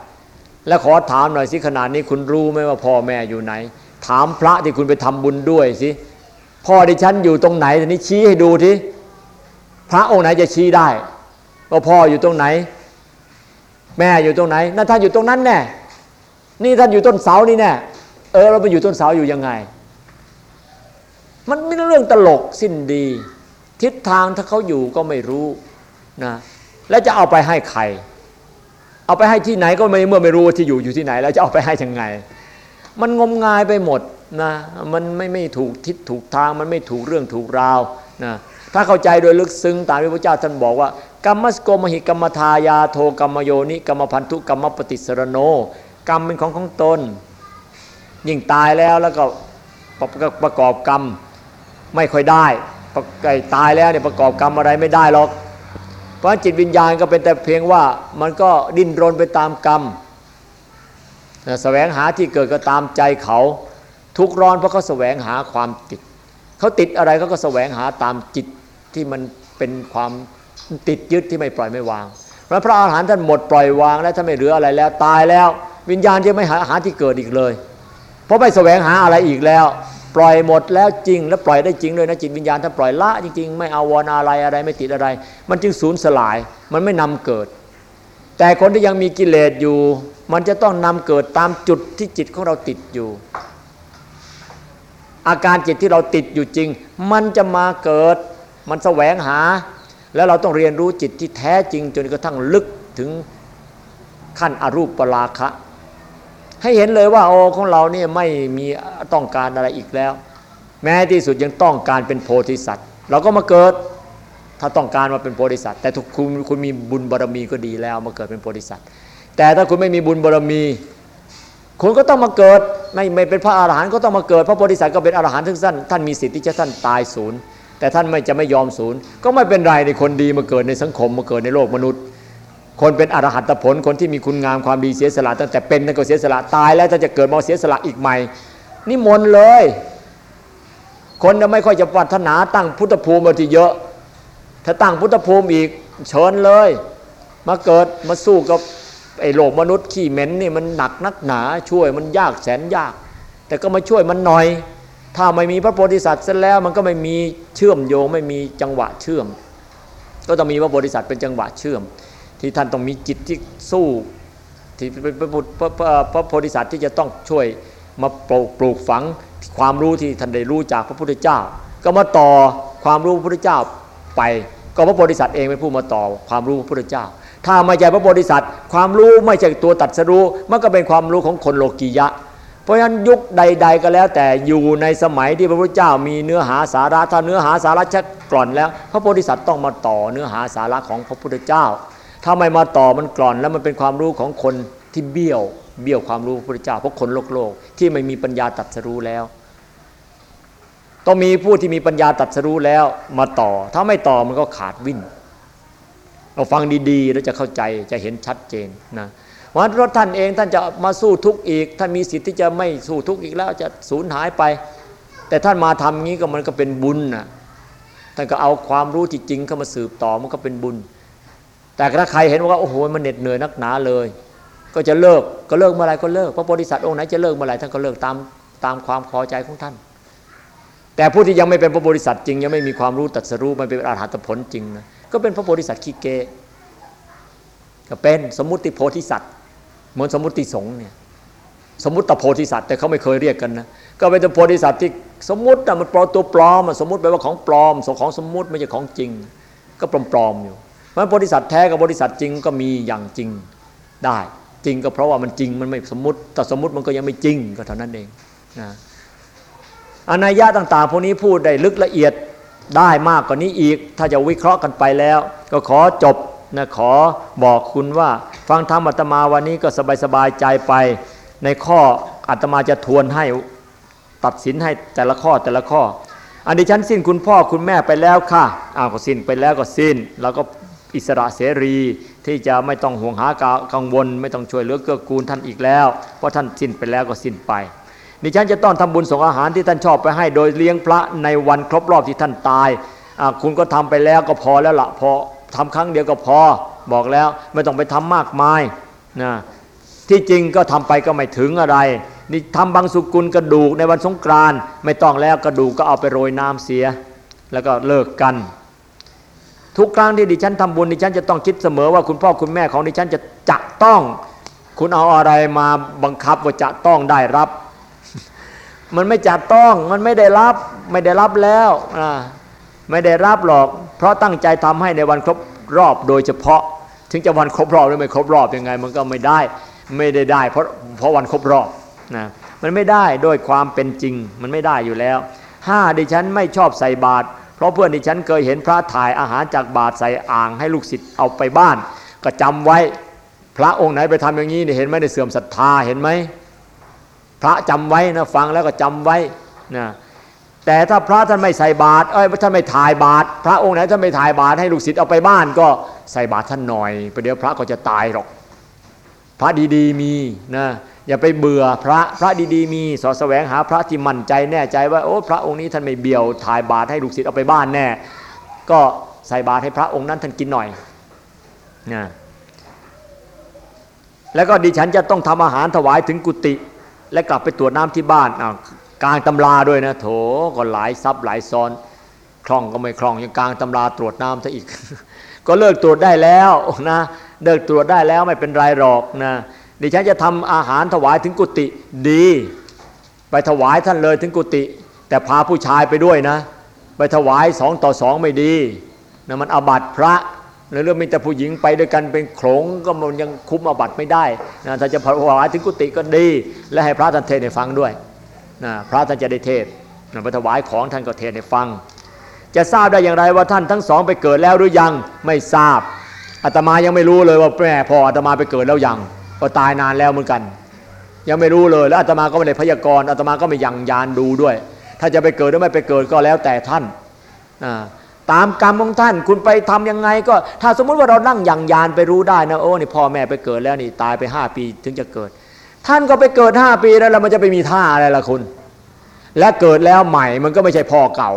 แล้วขอถามหน่อยสิขนาดนี้คุณรู้ไหมว่าพ่อแม่อยู่ไหน ถามพระที่คุณไปทำบุญด้วยสิพ่อดิฉันอยู่ตรงไหนทีนี้ชี้ให้ดูที พระองค์ไหนจะชี้ได้ว่าพ่ออยู่ตรงไหน แม่อยู่ตรงไหนนั่นท่านอยู่ตรงนั้นแน่นี่ท่านอยู่ต้นเสานี่แน่เออเราไปอยู่ต้นเสาอยู่ยังไง มันไม่เรื่องตลกสิ้นดี ทิศทางถ้าเขาอยู่ก็ไม่รู้นะแล้วจะเอาไปให้ใคร เอาไปให้ที่ไหนก็ไม่เมื่อไม่รู้ว่าที่อยู่อยู่ที่ไหน แล้วจะเอาไปให้ยังไง มันงมงายไปหมดนะมันไม่ไม่ถูกทิศถูกทางมันไม่ถูกเรื่องถูกราวนะ ถ้าเข้าใจโดยลึกซึ้งตามที่พระเจ้าท่านบอกว่า กรรมสโกมหิกรรมทายาโทกรรมโยนิกรรมพันธุกรรมปฏิสรโน กรรมเป็นของของตน ยิ่งตายแล้วแล้วก็ประกอบกรรมไม่ค่อยได้ไก่ตายแล้วเนี่ยประกอบกรรมอะไรไม่ได้หรอก เพราะจิตวิญญาณก็เป็นแต่เพียงว่ามันก็ดิ้นรนไปตามกรรมแสวงหาที่เกิดก็ตามใจเขาทุกร้อนเพราะเขาแสวงหาความติด เขาติดอะไรเขาก็แสวงหาตามจิต ที่มันเป็นความติดยึดที่ไม่ปล่อยไม่วางพระพระอาหารท่านหมดปล่อยวางแล้วถ้านไม่เหลืออะไรแล้ว ตายแล้ว วิญญาณจะไม่หาหาที่เกิดอีกเลย เพราะไม่แสวงหาอะไรอีกแล้ว ปล่อยหมดแล้วจริง และปล่อยได้จริงเลยนะจิตวิญญาณถ้าปล่อยละจริงๆ ไม่เอาวนาอะไรอะไรไม่ติดอะไร มันจึงสูญสลายมันไม่นำเกิด แต่คนที่ยังมีกิเลสอยู่ มันจะต้องนำเกิดตามจุดที่จิตของเราติดอยู่ อาการจิตที่เราติดอยู่จริง มันจะมาเกิด มันแสวงหา แล้วเราต้องเรียนรู้จิตที่แท้จริง จนกระทั่งลึกถึงขั้นอรูปปราคะ ให้เห็นเลยว่าโอ้ของเราเนี่ยไม่มีต้องการอะไรอีกแล้ว แม้ที่สุดยังต้องการเป็นโพธิสัตว์ เราก็มาเกิดถ้าต้องการมาเป็นโพธิสัตว์ แต่ทุกคุณคุณมีบุญบารมีก็ดีแล้วมาเกิดเป็นโพธิสัตว์ แต่ถ้าคุณไม่มีบุญบารมี คุณก็ต้องมาเกิดไม่ไม่เป็นพระอาหารหันต์ก็ต้องมาเกิด พระโพธิสัตว์ก็เป็นอรหันต์ทั้งสั้นท่านมีสิทธิ์ที่จะท่านตายศูนย์ แต่ท่านไม่จะไม่ยอมศูนย์ ก็ไม่เป็นไรในคนดีมาเกิดในสังคมมาเกิดในโลกมนุษย์ คนเป็นอรหัตผลคนที่มีคุณงามความดีเสียสละ ตั้งแต่เป็นนั่นก็เสียสละตายแล้วจะจะเกิดมาเสียสละอีกใหม่นี่มนเลย คนจะไม่ค่อยจะปรารถนาตั้งพุทธภูมิมาที่เยอะ ถ้าตั้งพุทธภูมิอีกเชิญเลย มาเกิดมาสู้กับไอ้โลกมนุษย์ขี้เหม็นนี่มันหนักนักหนาช่วยมันยากแสนยาก แต่ก็มาช่วยมันหน่อย ถ้าไม่มีพระโพธิสัตว์เสร็จแล้วมันก็ไม่มีเชื่อมโยงไม่มีจังหวะเชื่อม ก็ต้องมีพระโพธิสัตว์เป็นจังหวะเชื่อม ที่ท่านต้องมีจิตที่สู้ที่เป็นพระพระโพธิสัตว์ที่จะต้องช่วยมาปลูกปลูกฝังความรู้ที่ท่านได้รู้จากพระพุทธเจ้า ก็มาต่อความรู้พระพุทธเจ้าไป ก็พระโพธิสัตว์เองเป็นผู้มาต่อความรู้พระพุทธเจ้า ถ้าไม่ใช่พระโพธิสัตว์ ความรู้ไม่ใช่ตัวตัดสรู้มันก็เป็นความรู้ของคนโลกียะ เพราะฉะนั้นยุคใด ๆ ก็แล้ว แต่อยู่ในสมัยที่พระพุทธเจ้ามีเนื้อหาสาระถ้าเนื้อหาสาระชักกร่อนแล้ว พระโพธิสัตว์ต้องมาต่อเนื้อหาสาระของพระพุทธเจ้า ถ้าไม่มาต่อมันกร่อนแล้วมันเป็นความรู้ของคนที่เบี้ยวเบี้ยวความรู้พระพุทธเจ้าเพราะคนโลกโลกที่ไม่มีปัญญาตัดสรู้แล้ว ต้องมีผู้ที่มีปัญญาตัดสรู้แล้วมาต่อ ถ้าไม่ต่อมันก็ขาดวิ่นเราฟังดีๆแล้วจะเข้าใจจะเห็นชัดเจนนะ วันรถท่านเองท่านจะมาสู้ทุกข์อีก ท่านมีสิทธิ์ที่จะไม่สู้ทุกข์อีกแล้วจะสูญหายไป แต่ท่านมาทำงี้ก็มันก็เป็นบุญนะท่านก็เอาความรู้ที่จริงเข้ามาสืบต่อมันก็เป็นบุญ แต่ถ้าใครเห็นว่าโอ้โหมันเหน็ดเหนื่อยนักหนาเลย ก็จะเลิกก็เลิกเมื่อไรก็เลิกพระโพธิสัตว์องค์ไหนจะเลิกเมื่อไรท่านก็เลิกตามตามความพอใจของท่าน แต่ผู้ที่ยังไม่เป็นพระโพธิสัตว์จริงยังไม่มีความรู้ตัดสรู้มันเป็นอรหัตผลจริงนะก็เป็นพระโพธิสัตว์ขี้เกก็เป็นสมมุติโพธิสัตว์ เหมือนสมมติสงฆ์เนี่ยสมมติตโพธิสัตว์แต่เขาไม่เคยเรียกกันนะก็เป็นตโพธิสัตว์ที่สมมตินะมันปลอมตัวปลอมสมมติแปลว่าของปลอมสของสมมติไม่ใช่ของจริง ก็ปลอมๆอยู่มันโพธิสัตว์แท้กับโพธิสัตว์จริงก็มีอย่างจริงได้ จริงก็เพราะว่ามันจริงมันไม่สมมติแต่สมมติมันก็ยังไม่จริงก็เท่านั้นเองนะอนัยยะต่าง ๆ พวกนี้พูดได้ลึกละเอียดได้มากกว่านี้อีก ถ้าจะวิเคราะห์กันไปแล้ว ก็ขอจบ นะขอบอกคุณว่า ฟังธรรมอาตมาวันนี้ก็สบายๆใจไป ในข้ออาตมาจะทวนให้ตัดสินให้แต่ละข้อแต่ละข้อ อันนี้ฉันสิ้นคุณพ่อคุณแม่ไปแล้วค่ะอ้าวก็สิ้นไปแล้วก็สิ้น แล้วก็อิสระเสรีที่จะไม่ต้องห่วงหากังวล ไม่ต้องช่วยเหลือเกื้อกูลท่านอีกแล้ว เพราะท่านสิ้นไปแล้วก็สิ้นไปนี่ฉันจะต้องทำบุญส่งอาหารที่ท่านชอบไปให้ โดยเลี้ยงพระในวันครบรอบที่ท่านตายคุณก็ทำไปแล้วก็พอแล้วละพอ ทำครั้งเดียวก็พอบอกแล้วไม่ต้องไปทำมากมายนะที่จริงก็ทำไปก็ไม่ถึงอะไร นี่ทำบางสุกุลกระดูกในวันสงกรานไม่ต้องแล้วกระดูกก็เอาไปโรยน้ำเสีย แล้วก็เลิกกัน ทุกครั้งที่ดิฉันทำบุญดิฉันจะต้องคิดเสมอว่าคุณพ่อคุณแม่ของดิฉันจะจะต้อง คุณเอาอะไรมาบังคับว่าจะต้องได้รับ มันไม่จะต้องมันไม่ได้รับไม่ได้รับแล้วไม่ได้รับหรอก เพราะตั้งใจทำให้ในวันครบรอบโดยเฉพาะ ถึงจะวันครบรอบหรือไม่ครบรอบยังไง มันก็ไม่ได้ไม่ได้ได้ เพราะเพราะวันครบรอบนะมันไม่ได้โดยความเป็นจริงมันไม่ได้อยู่แล้วห้าดิฉันไม่ชอบใส่บาตรเพราะเพื่อนดิฉันเคยเห็นพระถ่ายอาหารจากบาตรใส่อ่างให้ลูกศิษย์เอาไปบ้าน ก็จำไว้พระองค์ไหนไปทำอย่างนี้เห็นไหมในเสื่อมศรัทธาเห็นไหมพระจำไว้นะฟังแล้วก็จำไว้นะ แต่ถ้าพระท่านไม่ใส่บาตรเอ้ยท่านไม่ถ่ายบาตรพระองค์ไหนท่านไม่ถ่ายบาตรให้ลูกศิษย์เอาไปบ้านก็ใส่บาตรท่านหน่อยประเดี๋ยวพระก็จะตายหรอก พระดีๆมีนะอย่าไปเบื่อพระพระดีๆ มีสอแสวงหาพระที่มั่นใจแน่ใจว่าโอ้พระองค์นี้ท่านไม่เบี่ยวถ่ายบาตรให้ลูกศิษย์เอาไปบ้านแน่ ก็ใส่บาตรให้พระองค์นั้นท่านกินหน่อยนะแล้วก็ดิฉันจะต้องทำอาหารถวายถึงกุฏิและกลับไปตรวจน้ำที่บ้าน กลางตำราด้วยนะ โถก็หลายซับหลายซ้อนคล่องก็ไม่คล่องยังกลางตำราตรวจน้ำซะอีก ก็เลิกตรวจได้แล้วนะเลิกตรวจได้แล้วไม่เป็นไรหรอกนะดิฉันจะทำอาหารถวายถึงกุฏิดี ไปถวายท่านเลยถึงกุฏิแต่พาผู้ชายไปด้วยนะ ไปถวายสองต่อสองไม่ดีนะมันอบัตพระแล้วเรื่องมีแต่ผู้หญิงไปด้วยกันเป็นโขงก็มันยังคุ้มอบัตไม่ได้นะถ้าจะถวายถึงกุฏิก็ดี และให้พระท่านเทศให้ฟังด้วย นะพระท่านจะได้เทศนะไปถวายของท่านก็เทศให้ฟัง จะทราบได้อย่างไรว่าท่านทั้งสองไปเกิดแล้วหรือยังไม่ทราบอาตมายังไม่รู้เลยว่าแม่พออาตมาไปเกิดแล้วยังก็ตายนานแล้วเหมือนกัน ยังไม่รู้เลยแล้วอาตมาก็ไม่ได้พยากรณ์อาตมาก็ไม่ยังยานดูด้วย ถ้าจะไปเกิดหรือไม่ไปเกิดก็แล้วแต่ท่านตามกรรมของท่านคุณไปทํำยังไงก็ ถ้าสมมุติว่าเรานั่งยังยานไปรู้ได้นะโอ้นี่พ่อแม่ไปเกิดแล้วนี่ตายไปห้าปีถึงจะเกิด ท่านก็ไปเกิดห้าปีแล้วแล้วมันจะไปมีท่าอะไรล่ะคุณ และเกิดแล้วใหม่มันก็ไม่ใช่พ่อเก่า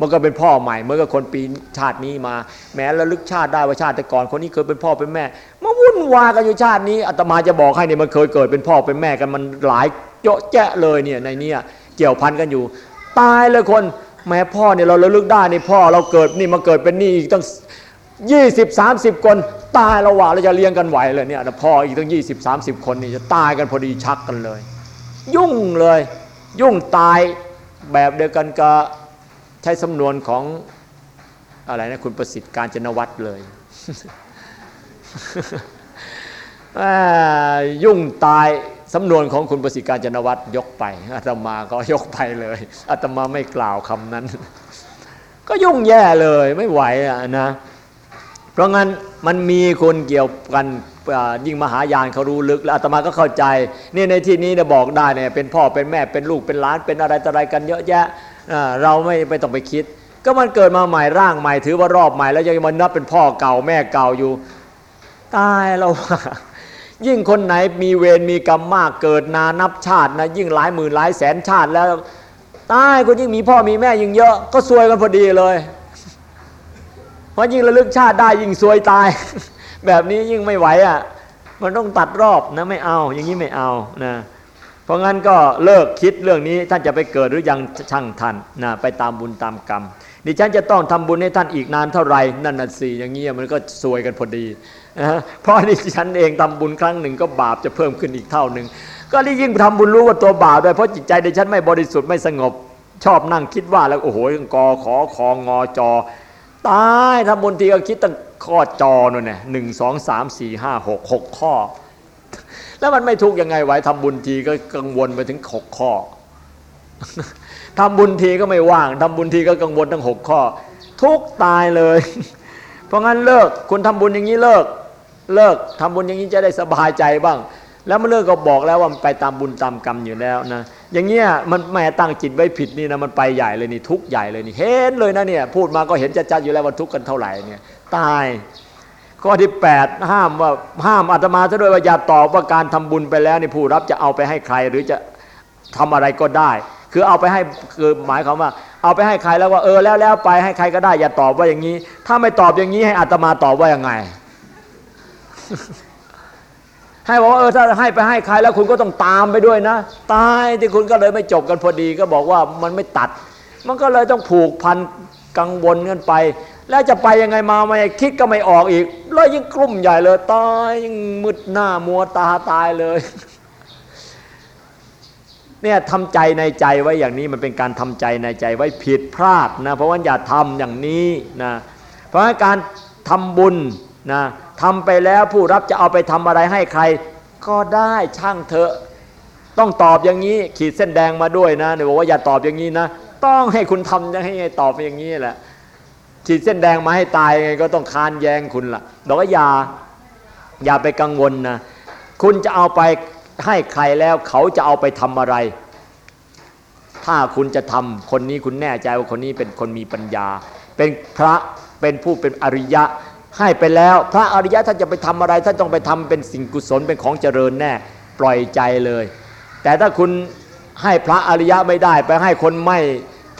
มันก็เป็นพ่อใหม่เมื่อก็คนปีชาตินี้มา แม้ระลึกชาติได้ว่าชาติแต่ก่อนคนนี้เคยเป็นพ่อเป็นแม่มาวุ่นวายกันอยู่ชาตินี้อาตมาจะบอกให้เนี่ยมันเคยเกิดเป็นพ่อเป็นแม่กันมันหลายเยอะแยะเลยเนี่ยในนี้เกี่ยวพันกันอยู่ตายเลยคนแม่พ่อเนี่ยเราระลึกได้นี่พ่อเราเกิดนี่มาเกิดเป็นนี่อีกตั้ง ยี่สิบสามสิบคน ตายระหว่างเราจะเลี้ยงกันไหวเลยเนี่ยพออีกตั้งยี่สิบสามสิบคนนี่จะตายกันพอดีชักกันเลย ยุ่งเลย ยุ่งตายแบบเดียวกันกับใช้สำนวนของอะไรนะคุณประสิทธิ์การจนวัตรเลยยุ่งตายสำนวนของคุณประสิทธิ์การจนวัตรยกไปอาตมาก็ยกไปเลยอาตมาไม่กล่าวคำนั้น ก็ยุ่งแย่เลยไม่ไหวอะนะ เพราะงั้นมันมีคนเกี่ยวกันยิ่งมหายานเขารู้ลึกแล้วอาตมาก็เข้าใจนี่ในที่นี้เนี่ยบอกได้เนี่ยเป็นพ่อเป็นแม่เป็นลูกเป็นหลานเป็นอะไรต่ออะไรกันเยอะแยะเราไม่ไปต้องไปคิด ก็มันเกิดมาใหม่ร่างใหม่ถือว่ารอบใหม่แล้วยังมานับเป็นพ่อเก่าแม่เก่าอยู่ตายเราว่ายิ่งคนไหนมีเวรมีกรรมมากเกิดนานับชาตินะยิ่งหลายหมื่นหลายแสนชาติแล้วตายคนยิ่งมีพ่อมีแม่ยิ่งเยอะ ก็ซวยกันพอดีเลย เพราะยิ่งระลึกชาติได้ยิ่งซวยตาย แบบนี้ยิ่งไม่ไหวอะมันต้องตัดรอบนะไม่เอา อย่างนี้ไม่เอานะเพราะงั้นก็เลิกคิดเรื่องนี้ท่านจะไปเกิดหรือยังช่างท่านนะไปตามบุญตามกรรมดิฉันจะต้องทำบุญให้ท่านอีกนานเท่าไหร่นั่นน่ะสิอย่างนี้มันก็ซวยกันพอดีนะเพราะดิฉันเองทำบุญครั้งหนึ่งก็บาปจะเพิ่มขึ้นอีกเท่าหนึ่งก็นี่ยิ่งทำบุญรู้ว่าตัวบาปด้วยเพราะจิตใจดิฉันไม่บริสุทธิ์ไม่สงบชอบนั่งคิดว่าแล้วโอ้โหกอขอคองอจอ ตายทำบุญทีก็คิดตั้งข้อจอนู่นน่หนึ่งสองสามสี่ห้าหกหกข้อ แล้วมันไม่ทุกยังไงไหวทำบุญทีก็กังวลไปถึงหกข้อทำบุญทีก็ไม่ว่างทำบุญทีก็กังวลทั้งหกข้อ ทุกตายเลย เพราะงั้นเลิกคุณทำบุญอย่างนี้เลิก เลิกทำบุญอย่างนี้จะได้สบายใจบ้าง แล้วมันเลิกก็บอกแล้วว่ามันไปตามบุญตามกรรมอยู่แล้วนะอย่างเงี้ยมันแม่ตั้งจิตไว้ผิดนี่นะมันไปใหญ่เลยนี่ทุกใหญ่เลยนี่เห็นเลยนะเนี่ยพูดมาก็เห็นจัดๆอยู่แล้วว่าทุกกันเท่าไหร่เนี่ยตายข้อที่ 8 ห้ามว่าห้ามอาตมาซะด้วยว่าอย่าตอบว่าการทำบุญไปแล้วนี่ผู้รับจะเอาไปให้ใครหรือจะทำอะไรก็ได้ คือเอาไปให้คือหมายความว่า เอาไปให้ใครแล้วว่าเออแล้วแล้วไปให้ใครก็ได้ อย่าตอบว่าอย่างนี้ ถ้าไม่ตอบอย่างนี้ให้อาตมาตอบว่ายังไง ให้บอกว่าเออถ้าให้ไปให้ใครแล้วคุณก็ต้องตามไปด้วยนะ ตายที่คุณก็เลยไม่จบกันพอดีก็บอกว่ามันไม่ตัด มันก็เลยต้องผูกพันกังวลกันไป แล้วจะไปยังไงมาไม่คิดก็ไม่ออกอีก แล้วยิ่งกลุ้มใหญ่เลยตายยิ่งมืดหน้ามัวตาตายเลยเนี่ยทำใจในใจไว้อย่างนี้มันเป็นการทำใจในใจไว้ผิดพลาดนะเพราะว่าอย่าทำอย่างนี้นะเพราะการทำบุญนะ ทำไปแล้วผู้รับจะเอาไปทำอะไรให้ใคร ก็ได้ช่างเถอะ ต้องตอบอย่างนี้ ขีดเส้นแดงมาด้วยนะเนี่ยบอกว่าอย่าตอบอย่างนี้นะ ต้องให้คุณทำให้ตอบอย่างนี้แหละขีดเส้นแดงมาให้ตายไงก็ต้องคานแยงคุณละ่ะบอกว่าอย่าอย่าไปกังวลนะ คุณจะเอาไปให้ใครแล้วเขาจะเอาไปทำอะไร ถ้าคุณจะทำคนนี้คุณแน่ใจว่าคนนี้เป็นคนมีปัญญา เป็นพระเป็นผู้เป็นอริยะ ให้ไปแล้ว พระอริยะท่านจะไปทำอะไรท่านต้องไปทำเป็นสิ่งกุศลเป็นของเจริญแน่ปล่อยใจเลย แต่ถ้าคุณให้พระอริยะไม่ได้ ไปให้คนไม่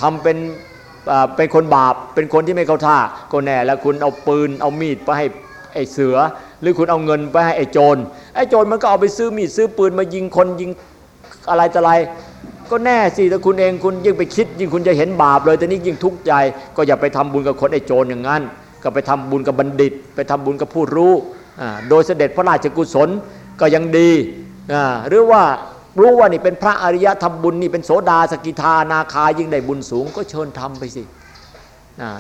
ทำเป็นเป็นคนบาป เป็นคนที่ไม่เข้าท่าก็แน่แล้วคุณเอาปืนเอามีดไปให้ไอ้เสือ หรือคุณเอาเงินไปให้ไอ้โจรไอ้โจรมันก็เอาไปซื้อมีดซื้อปืนมายิงคนยิงอะไรต่อะไรก็แน่สิถ้าคุณเองคุณยิ่งไปคิดยิ่งคุณจะเห็นบาปเลยแต่นี้ยิ่งทุกข์ใจ ก็อย่าไปทำบุญกับคนไอ้โจรอย่างนั้น ก็ไปทำบุญกับบัณฑิต ไปทำบุญกับผู้รู้โดยเสด็จพระราชกุศลก็ยังดีหรือว่ารู้ว่านี่เป็นพระอริยธรรมบุญนี่เป็นโสดาสกิทานาคายิ่งได้บุญสูงก็เชิญทำไปสิ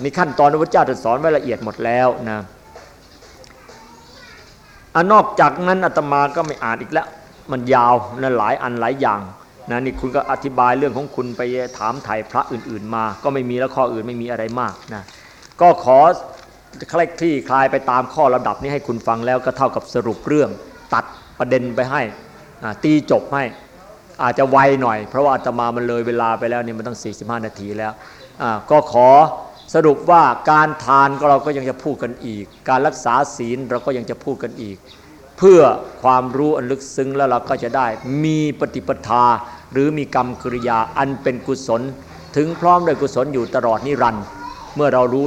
นี่ขั้นตอนพระเจ้าตรัสสอนไว้ละเอียดหมดแล้วนะอนอกจากนั้นอาตมาก็ไม่อ่านอีกแล้ว มันยาวนะหลายอันหลายอย่างนะนี่คุณก็อธิบายเรื่องของคุณไปถามไถ่พระอื่น ๆ มา ก็ไม่มีแล้วข้ออื่นไม่มีอะไรมากนะก็ขอ คลี่คลี่คลายไปตามข้อระดับนี้ให้คุณฟังแล้วก็เท่ากับสรุปเรื่อง ตัดประเด็นไปให้ตีจบให้อาจจะไวหน่อย เพราะว่าอาตมามันเลยเวลาไปแล้วนี่มันต้อง 45 นาทีแล้วก็ขอสรุปว่าการทานก็เราก็ยังจะพูดกันอีก การรักษาศีลเราก็ยังจะพูดกันอีก เพื่อความรู้อันลึกซึ้งแล้วเราก็จะได้มีปฏิปทา หรือมีกรรมกริยาอันเป็นกุศล ถึงพร้อมด้วยกุศลอยู่ตลอดนิรันดร์เมื่อเรารู้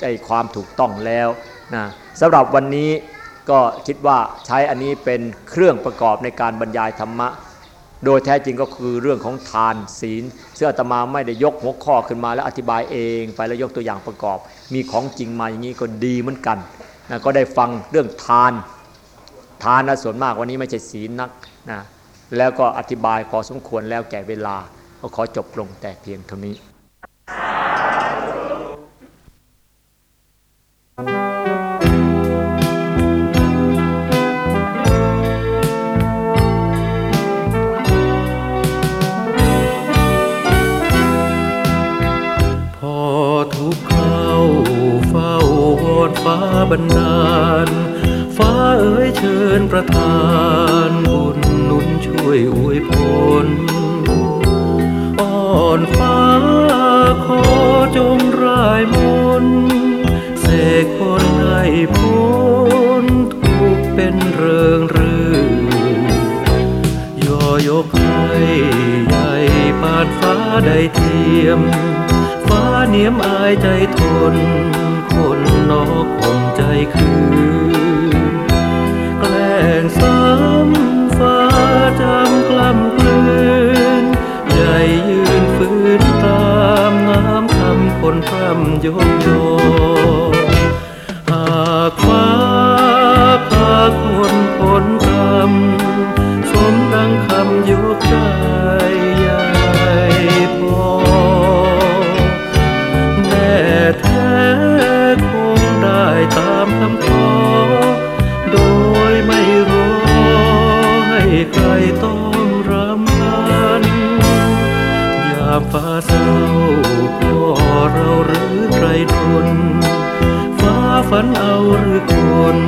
ใจความถูกต้องแล้วนะสำหรับวันนี้ก็คิดว่าใช้อันนี้เป็นเครื่องประกอบในการบรรยายธรรมะ โดยแท้จริงก็คือเรื่องของทานศีลเสื้อตมาไม่ได้ยกหัวข้อขึ้นมาแล้วอธิบายเองไปแล้วยกตัวอย่างประกอบ มีของจริงมาอย่างนี้ก็ดีเหมือนกันนะก็ได้ฟังเรื่องทาน ทานนะส่วนมากวันนี้ไม่ใช่ศีลนักนะแล้วก็อธิบายพอสมควรแล้วแก่เวลาก็ขอจบลงแต่เพียงเท่านี้ ฟ้าบันดาล ฟ้าเอ๋ยเชิญประทานบุญนุนช่วยอวยพรอ่อนฟ้า นียมอายใจทนคน รื